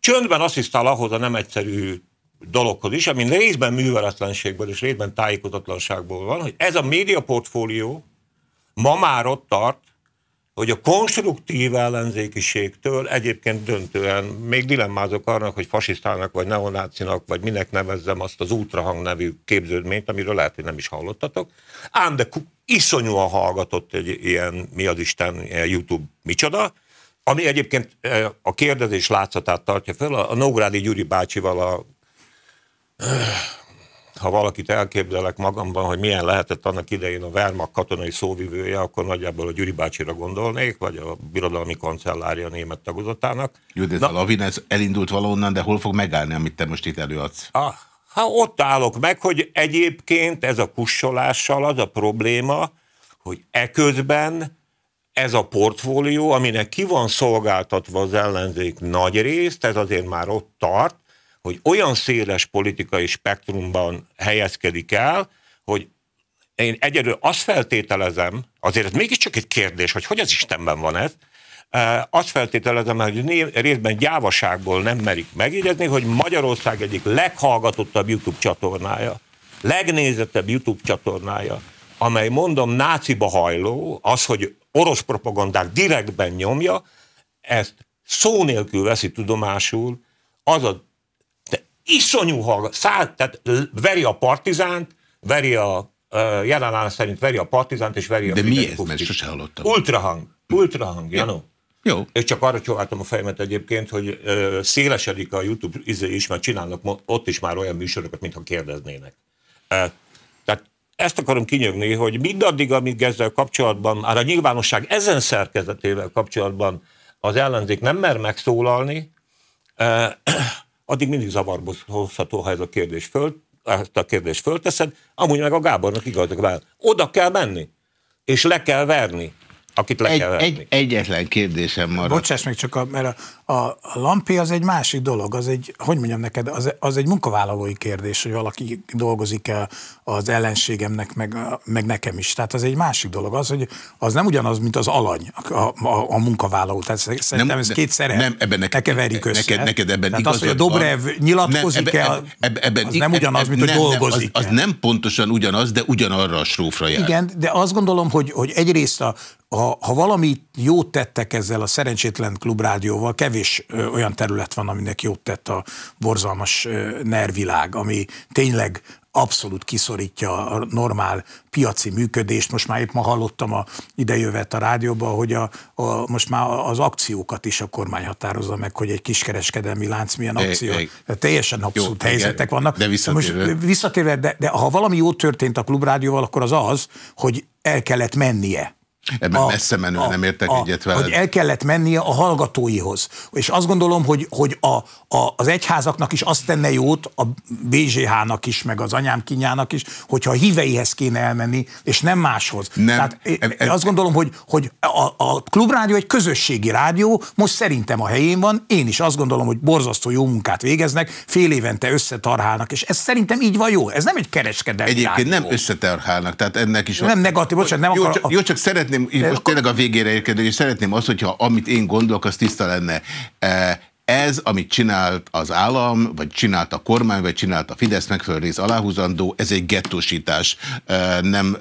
csöndben asszisztál ahhoz a nem egyszerű dologhoz is, ami részben műveletlenségből és részben tájékozatlanságból van, hogy ez a médiaportfólió ma már ott tart, hogy a konstruktív ellenzékiségtől egyébként döntően még dilemmázok arra, hogy fasisztának, vagy neonácinak, vagy minek nevezzem azt az ultrahang nevű képződményt, amiről lehet, hogy nem is hallottatok. Ám de iszonyúan hallgatott egy ilyen, mi az Isten, YouTube micsoda, ami egyébként eh, a kérdezés látszatát tartja fel, a Nógrádi Gyuri bácsival a ha valakit elképzelek magamban, hogy milyen lehetett annak idején a Wehrmacht katonai szóvivője, akkor nagyjából a Gyuri bácsira gondolnék, vagy a birodalmi kancellárja német tagozatának. Jó, de ez Na, a lavin ez elindult valonnan, de hol fog megállni, amit te most itt előadsz? Ah, ha ott állok meg, hogy egyébként ez a kussolással az a probléma, hogy eközben ez a portfólió, aminek ki van szolgáltatva az ellenzék nagy részt, ez azért már ott tart, hogy olyan széles politikai spektrumban helyezkedik el, hogy én egyedül azt feltételezem, azért mégiscsak egy kérdés, hogy hogy az Istenben van ez, azt feltételezem, hogy részben gyávaságból nem merik megjegyezni, hogy Magyarország egyik leghallgatottabb YouTube csatornája, legnézettebb YouTube csatornája, amely mondom náciba hajló, az, hogy orosz propagandát direktben nyomja, ezt szó nélkül veszi tudomásul az a iszonyú hallgat, száll, tehát veri a partizánt, veri a jelenállás szerint veri a partizánt, és veri a De mi ez? Mert sose hallottam. Ultrahang. Ultrahang, Janó. Jó. És csak arra csóváltam a fejemet egyébként, hogy ö, szélesedik a YouTube izé is, mert csinálnak ott is már olyan műsorokat, mintha kérdeznének. E, tehát ezt akarom kinyögni, hogy mindaddig, amíg ezzel kapcsolatban, már a nyilvánosság ezen szerkezetével kapcsolatban az ellenzék nem mer megszólalni, e, addig mindig zavarba hozható, ha ez a kérdés föl, ezt a kérdést fölteszed, amúgy meg a Gábornak igazak vál. Oda kell menni, és le kell verni. Akit le egy, kell egy, Egyetlen kérdésem maradt. Bocsáss meg csak, a, mert a, a, a lampi az egy másik dolog, az egy, hogy mondjam neked, az, az egy munkavállalói kérdés, hogy valaki dolgozik-e az ellenségemnek, meg, meg nekem is. Tehát az egy másik dolog. Az, hogy az nem ugyanaz, mint az alany, a, a, a munkavállaló. Tehát szerintem nem, ez két szerep. Nem, ebben neked, ne keverjük össze. Neked, neked ebben Tehát az, hogy a Dobrev van, nyilatkozik-e, ebben, ebben, ebben, az nem ugyanaz, mint hogy dolgozik. Az, az nem pontosan ugyanaz, de ugyanarra a srófra jár. Igen, de azt gondolom, hogy, hogy egyrészt a, ha, ha valami jót tettek ezzel a szerencsétlen klubrádióval, kevés ö, olyan terület van, aminek jót tett a borzalmas ö, nervilág, ami tényleg abszolút kiszorítja a normál piaci működést. Most már épp ma hallottam a idejövet a rádióban, hogy a, a, most már az akciókat is a kormány határozza meg, hogy egy kiskereskedelmi lánc milyen akció. É, é. Teljesen abszolút Jó, helyzetek igen, vannak. De visszatérve. Most visszatérve, de, de ha valami jó történt a klubrádióval, akkor az az, hogy el kellett mennie Ebben a, messze menő, a, nem értek a, egyet veled. Hogy el kellett mennie a hallgatóihoz. És azt gondolom, hogy, hogy a, a, az egyházaknak is azt tenne jót, a BZH-nak is, meg az anyám kinyának is, hogyha a híveihez kéne elmenni, és nem máshoz. Nem, Tehát e, e, azt gondolom, hogy, hogy a, a klubrádió egy közösségi rádió, most szerintem a helyén van, én is azt gondolom, hogy borzasztó jó munkát végeznek, fél évente összetarhálnak, és ez szerintem így van jó. Ez nem egy kereskedelmi Egyébként rádió. nem összetarhálnak, tehát ennek is... Nem negatív, bocsánat, nem jó, akar... Csak, jó, csak szeretném szeretném, most tényleg a végére érkedni, és szeretném azt, hogyha amit én gondolok, az tiszta lenne. Ez, amit csinált az állam, vagy csinált a kormány, vagy csinált a Fidesz megfelelő aláhúzandó, ez egy gettósítás, nem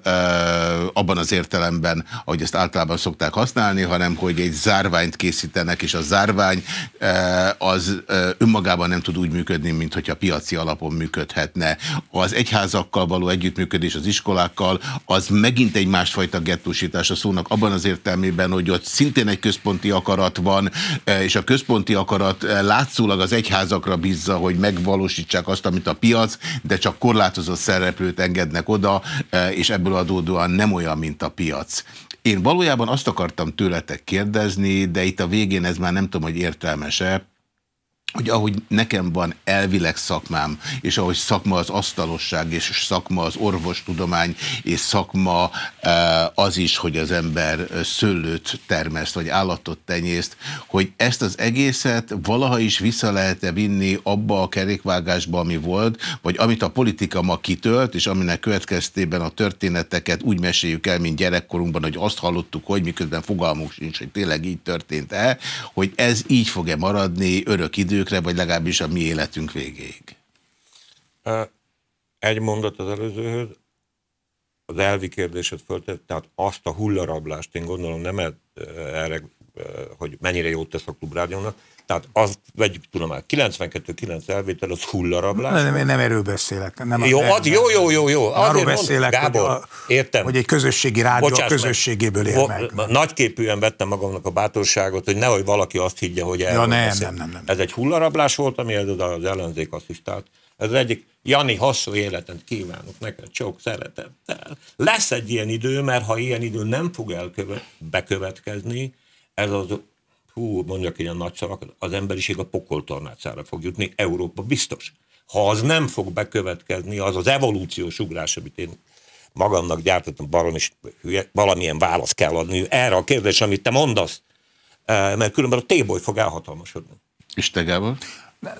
abban az értelemben, ahogy ezt általában szokták használni, hanem hogy egy zárványt készítenek, és a zárvány az önmagában nem tud úgy működni, mint hogyha piaci alapon működhetne. Az egyházakkal való együttműködés az iskolákkal, az megint egy másfajta gettósítás a szónak abban az értelmében, hogy ott szintén egy központi akarat van, és a központi akarat piacot eh, látszólag az egyházakra bízza, hogy megvalósítsák azt, amit a piac, de csak korlátozott szereplőt engednek oda, eh, és ebből adódóan nem olyan, mint a piac. Én valójában azt akartam tőletek kérdezni, de itt a végén ez már nem tudom, hogy értelmes-e, hogy ahogy nekem van elvileg szakmám, és ahogy szakma az asztalosság, és szakma az orvostudomány, és szakma az is, hogy az ember szőlőt termeszt, vagy állatot tenyészt, hogy ezt az egészet valaha is vissza lehet-e vinni abba a kerékvágásba, ami volt, vagy amit a politika ma kitölt, és aminek következtében a történeteket úgy meséljük el, mint gyerekkorunkban, hogy azt hallottuk, hogy miközben fogalmunk sincs, hogy tényleg így történt-e, hogy ez így fog-e maradni örök idő, időkre, vagy legalábbis a mi életünk végéig. Egy mondat az előzőhöz, az elvi kérdéset föltett, tehát azt a hullarablást én gondolom nem erre, hogy mennyire jót tesz a klubrádiónak, tehát azt vegyük tudomány, 92-9 elvétel az hullarablás. Nem, én nem erről beszélek. Nem jó, a, ad, jó, jó, jó, jó. Arról beszélek, Gábor, hogy, a, értem. hogy egy közösségi rádió Bocsáss a közösségéből él meg. meg. Nagyképűen vettem magamnak a bátorságot, hogy nehogy valaki azt higgye, hogy erről ja, nem, nem, nem, nem. Ez egy hullarablás volt, ami az ellenzék asszisztált. Ez az egyik, Jani, hosszú életet kívánok neked, sok szeretettel. Lesz egy ilyen idő, mert ha ilyen idő nem fog elkövet, bekövetkezni, ez az hú, mondjak ilyen nagy szavakat, az emberiség a pokoltornácára fog jutni, Európa biztos. Ha az nem fog bekövetkezni, az az evolúciós ugrás, amit én magamnak gyártottam, barom is hülye, valamilyen választ kell adni erre a kérdésre, amit te mondasz, e, mert különben a téboly fog elhatalmasodni. És te Gábor?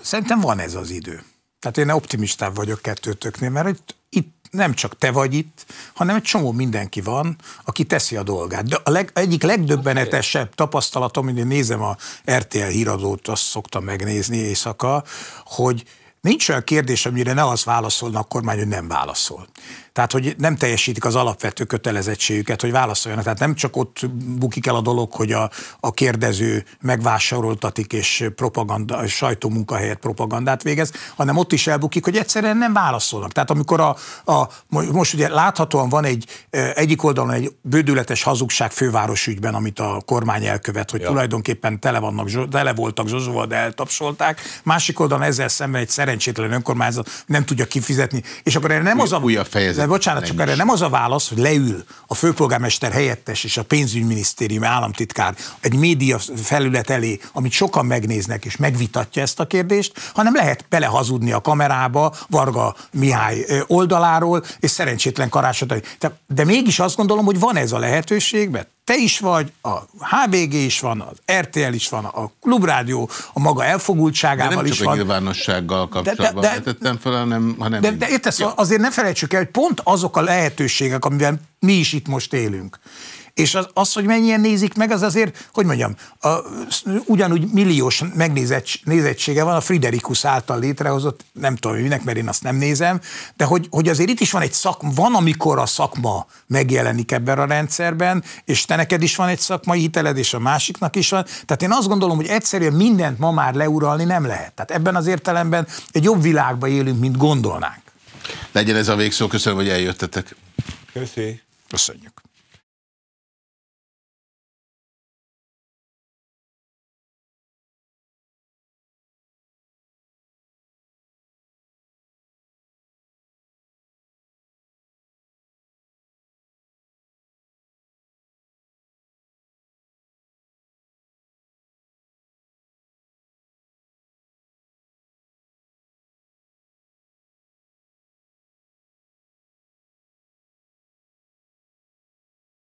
Szerintem van ez az idő. Tehát én optimistább vagyok kettőtöknél, mert itt, itt nem csak te vagy itt, hanem egy csomó mindenki van, aki teszi a dolgát. De a leg, egyik legdöbbenetesebb tapasztalatom, hogy én nézem a RTL híradót, azt szoktam megnézni éjszaka, hogy nincs olyan kérdés, amire ne az válaszolna a kormány, hogy nem válaszol. Tehát, hogy nem teljesítik az alapvető kötelezettségüket, hogy válaszoljanak. Tehát nem csak ott bukik el a dolog, hogy a, a kérdező megvásároltatik és propaganda, sajtómunkahelyet propagandát végez, hanem ott is elbukik, hogy egyszerűen nem válaszolnak. Tehát amikor a, a most ugye láthatóan van egy egyik oldalon egy bődületes hazugság fővárosügyben, amit a kormány elkövet, hogy ja. tulajdonképpen tele, vannak, tele voltak Zsozsóval, de eltapsolták. Másik oldalon ezzel szemben egy szerencsétlen önkormányzat nem tudja kifizetni. És akkor erre nem az a... Újabb fejezet de bocsánat, csak erre nem az a válasz, hogy leül a főpolgármester helyettes és a pénzügyminisztérium államtitkár egy média felület elé, amit sokan megnéznek és megvitatja ezt a kérdést, hanem lehet belehazudni a kamerába Varga Mihály oldaláról, és szerencsétlen karácsony. De mégis azt gondolom, hogy van ez a lehetőség, mert te is vagy, a HBG is van, az RTL is van, a Klubrádió a maga elfogultságával de is van. nem csak a nyilvánossággal kapcsolatban de, de, de, fel, hanem, hanem de, de értesz, ja. azért ne felejtsük el, hogy pont azok a lehetőségek, amivel mi is itt most élünk, és az, az, hogy mennyien nézik meg, az azért, hogy mondjam, a, ugyanúgy milliós megnézettsége van a Friderikus által létrehozott, nem tudom minek, mert én azt nem nézem, de hogy, hogy azért itt is van egy szakma, van, amikor a szakma megjelenik ebben a rendszerben, és te neked is van egy szakmai hiteled, és a másiknak is van. Tehát én azt gondolom, hogy egyszerűen mindent ma már leuralni nem lehet. Tehát ebben az értelemben egy jobb világban élünk, mint gondolnánk. Legyen ez a végszó, köszönöm, hogy eljöttetek. Köszönjük. Köszönjük.